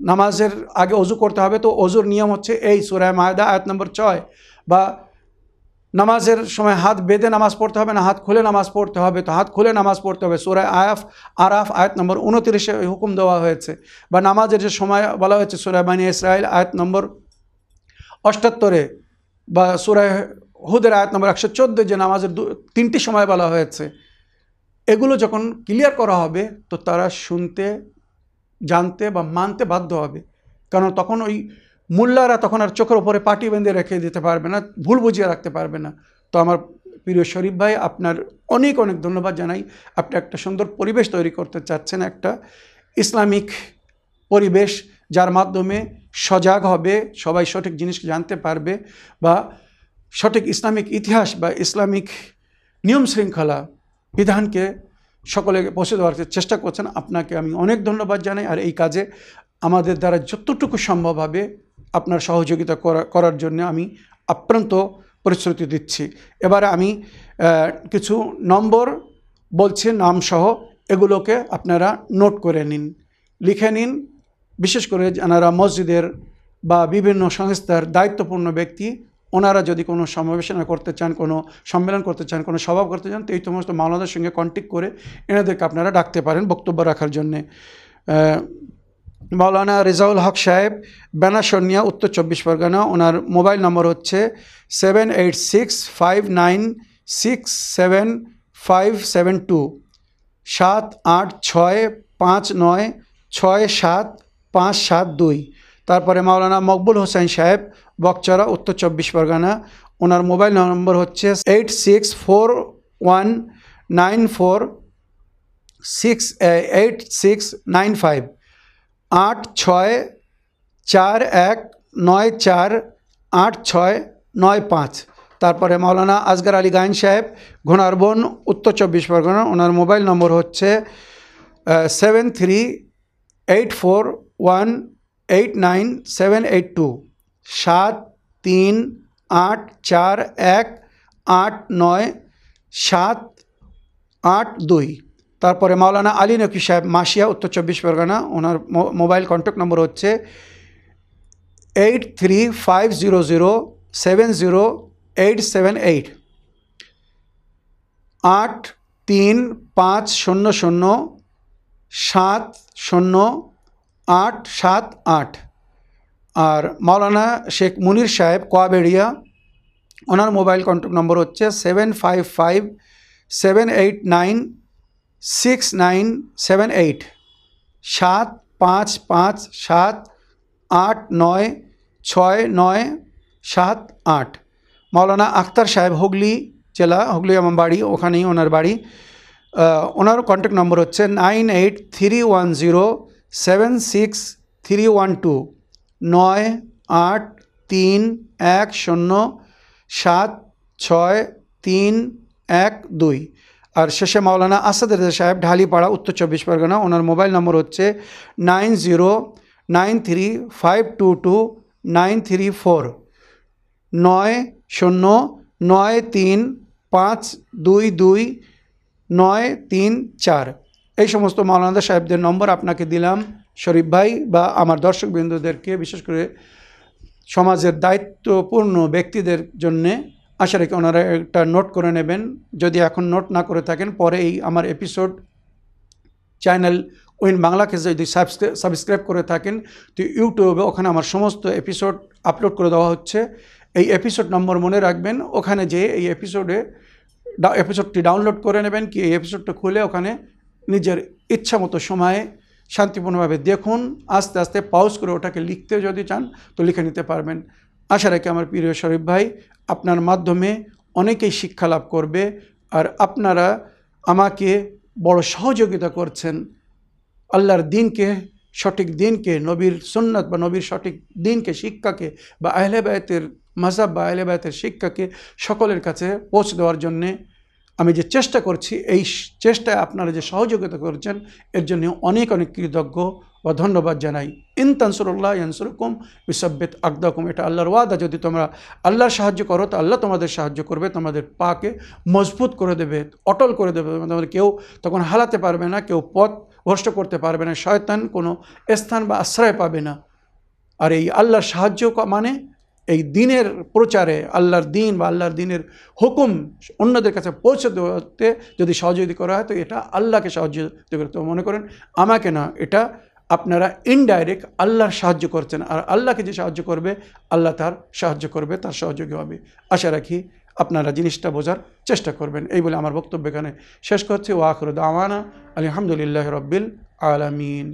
নামাজের আগে অজু করতে হবে, তো অজুর নিয়ম হচ্ছে এই সুরায় মায়দা, আয়াত নম্বর ছয়। বা নামাজের সময় হাত বেঁধে নামাজ পড়তে হবে না, হাত খুলে নামাজ পড়তে হবে, তো হাত খুলে নামাজ পড়তে হবে। সুরায় আয়াফ, আরাফ, আয়াত নম্বর উনতিরিশে হুকুম দেওয়া হয়েছে। বা নামাজের যে সময় বলা হয়েছে সুরায় বানী ইসরায়েল আয়াত নম্বর অষ্টাত্তরে। বা সুরায় হুদের আয়াত নম্বর একশো চোদ্দ, যে নামাজের তিনটি সময় বলা হয়েছে। এগুলো যখন ক্লিয়ার করা হবে, তো তারা শুনতে, জানতে বা মানতে বাধ্য হবে। কারণ তখন ওই মোল্লারা তখন আর চোখের ওপরে পাটি বেঁধে রেখে দিতে পারবে না, ভুল বুঝিয়ে রাখতে পারবে না। তো আমার প্রিয় শরীফ ভাই, আপনার অনেক অনেক ধন্যবাদ জানাই। আপনি একটা সুন্দর পরিবেশ তৈরি করতে চাচ্ছেন, একটা ইসলামিক পরিবেশ, যার মাধ্যমে সজাগ হবে, সবাই সঠিক জিনিস জানতে পারবে বা সঠিক ইসলামিক ইতিহাস বা ইসলামিক নিয়ম শৃঙ্খলা বিধানকে সকলে পৌঁছে দেওয়ার চেষ্টা করছেন। আপনাকে আমি অনেক ধন্যবাদ জানাই। আর এই কাজে আমাদের দ্বারা যতটুকু সম্ভব হবে আপনার সহযোগিতা করা, করার জন্য আমি আপ্রান্ত প্রতিশ্রুতি দিচ্ছি। এবারে আমি কিছু নম্বর বলছি, নামসহ এগুলোকে আপনারা নোট করে নিন। লিখে নিন। বিশেষ করে যারা মসজিদের বা বিভিন্ন সংস্থার দায়িত্বপূর্ণ ব্যক্তি ওনারা যদি কোনো সমাবেশনা করতে চান, কোনো সম্মেলন করতে চান, কোনো সভা করতে চান, তো এই সমস্ত মাওলানাদের সঙ্গে কন্ট্যাক্ট করে এনাদেরকে আপনারা ডাকতে পারেন বক্তব্য রাখার জন্যে। মাওলানা রেজাউল হক সাহেব বেনাসনিয়া উত্তর চব্বিশ পরগনা, ওনার মোবাইল নম্বর হচ্ছে seven eight six five nine six seven five seven two, সাত আট ছয় পাঁচ নয় ছয় সাত পাঁচ সাত দুই। তারপরে মাওলানা মকবুল হোসেন সাহেব বকচরা, উত্তর চব্বিশ পরগনা। ওনার মোবাইল নম্বর হচ্ছে eight six four one nine four six eight six nine five. আট ছয় চার এক নয় চার আট ছয় নয় পাঁচ। তারপরে মাওলানা আসগার আলী গায়েন সাহেব ঘোনারবন উত্তর চব্বিশ পরগনা। ওনার মোবাইল নম্বর হচ্ছে seven three eight four one eight nine seven eight two. সাত তিন আট চার এক আট নয় সাত আট দুই। তারপরে মাওলানা আলী নকি সাহেব, মাসিয়া, উত্তর চব্বিশ পরগনা, ওনার মোবাইল কন্ট্যাক্ট নম্বর হচ্ছে eight three five zero zero seven zero eight seven eight. আট তিন পাঁচ শূন্য শূন্য সাত শূন্য আট সাত আট। আর মাওলানা শেখ মুনির সাহেব কোয়াবেড়িয়া, ওনার মোবাইল কন্ট্যাক্ট নম্বর হচ্ছে seven five five seven eight nine six nine seven eight সাত পাঁচ পাঁচ সাত আট নয় ছয় নয় সাত আট। মাওলানা আখতার সাহেব হুগলি জেলা, হুগলি আমার বাড়ি, ওখানেই ওনার বাড়ি। ওনার কন্ট্যাক্ট নম্বর হচ্ছে nine eight three one zero seven six three one two. নয় আট তিন এক শূন্য সাত ছয় তিন এক দুই। আর শেষে মাওলানা আসাদ রেজা সাহেব, ঢালিপাড়া, উত্তর চব্বিশ পরগনা, ওনার মোবাইল নম্বর হচ্ছে nine zero nine three five two two nine three four. নয় শূন্য নয় তিন পাঁচ দুই দুই নয় তিন চার। এই সমস্ত মাওলানা সাহেবদের নম্বর আপনাকে দিলাম। শরীফ ভাই বা আমার দর্শকবৃন্দদেরকে বিশেষ করে সমাজের দায়িত্বপূর্ণ ব্যক্তিদের জন্যে আশা রেখে ওনারা একটা নোট করে নেবেন। যদি এখন নোট না করে থাকেন, পরে এই আমার এপিসোড চ্যানেল উইন বাংলাকে যদি সাবস্ক্রাইব করে থাকেন, তো ইউটিউবে ওখানে আমার সমস্ত এপিসোড আপলোড করে দেওয়া হচ্ছে। এই এপিসোড নম্বর মনে রাখবেন, ওখানে যে এই এপিসোডে এপিসোডটি ডাউনলোড করে নেবেন, কি এই এপিসোডটা খুলে ওখানে নিজের ইচ্ছা মতো সময়ে শান্তিপূর্ণভাবে দেখুন, আস্তে আস্তে পাউজ করে ওটাকে লিখতে যদি চান, তো লিখে নিতে পারবেন। আশা রাখি আমার প্রিয় শরীফ ভাই, আপনার মাধ্যমে অনেকেই শিক্ষা লাভ করবে আর আপনারা আমাকে বড় সহযোগিতা করছেন। আল্লাহর দিনকে, সঠিক দিনকে, নবীর সুন্নত বা নবীর সঠিক দিনকে, শিক্ষাকে বা আহলে বায়তের মাজাব বা আহলে বায়তের শিক্ষাকে সকলের কাছে পৌঁছে দেওয়ার জন্যে আমি যে চেষ্টা করছি, এই চেষ্টায় আপনারা যে সহযোগিতা করছেন, এর জন্য অনেক অনেক কৃতজ্ঞ বা ধন্যবাদ জানাই। ইন তানসুরুল্লাহ ইয়ানসুরকুম বিসব্বিত আকদাকুম, এটা আল্লাহর ওয়াদা। যদি তোমরা আল্লাহর সাহায্য করো, তো আল্লাহ তোমাদের সাহায্য করবে, তোমাদের পাকে মজবুত করে দেবে, অটল করে দেবে। তোমাদের কেউ তখন হালাতে পারবে না, কেউ পথ ভ্রষ্ট করতে পারবে না, শয়তান কোনো স্থান বা আশ্রয় পাবে না। আর এই আল্লাহর সাহায্য মানে এই দিনের প্রচারে আল্লাহর দিন বা আল্লাহর দিনের হুকুম অন্যদের কাছে পৌঁছে দেওয়াতে যদি সহযোগিতা করা হয়, তো এটা আল্লাহকে সাহায্য করতে মনে করেন, আমাকে না, এটা আপনারা ইনডাইরেক্ট আল্লাহর সাহায্য করছেন। আর আল্লাহকে যে সাহায্য করবে, আল্লাহ তার সাহায্য করবে, তার সহযোগী হবে। আশা রাখি আপনারা জিনিসটা বোঝার চেষ্টা করবেন। এই বলে আমার বক্তব্য এখানে শেষ করছি। ওয়াখরুদ আমানা আলহামদুলিল্লাহ রব্বিল আলামিন।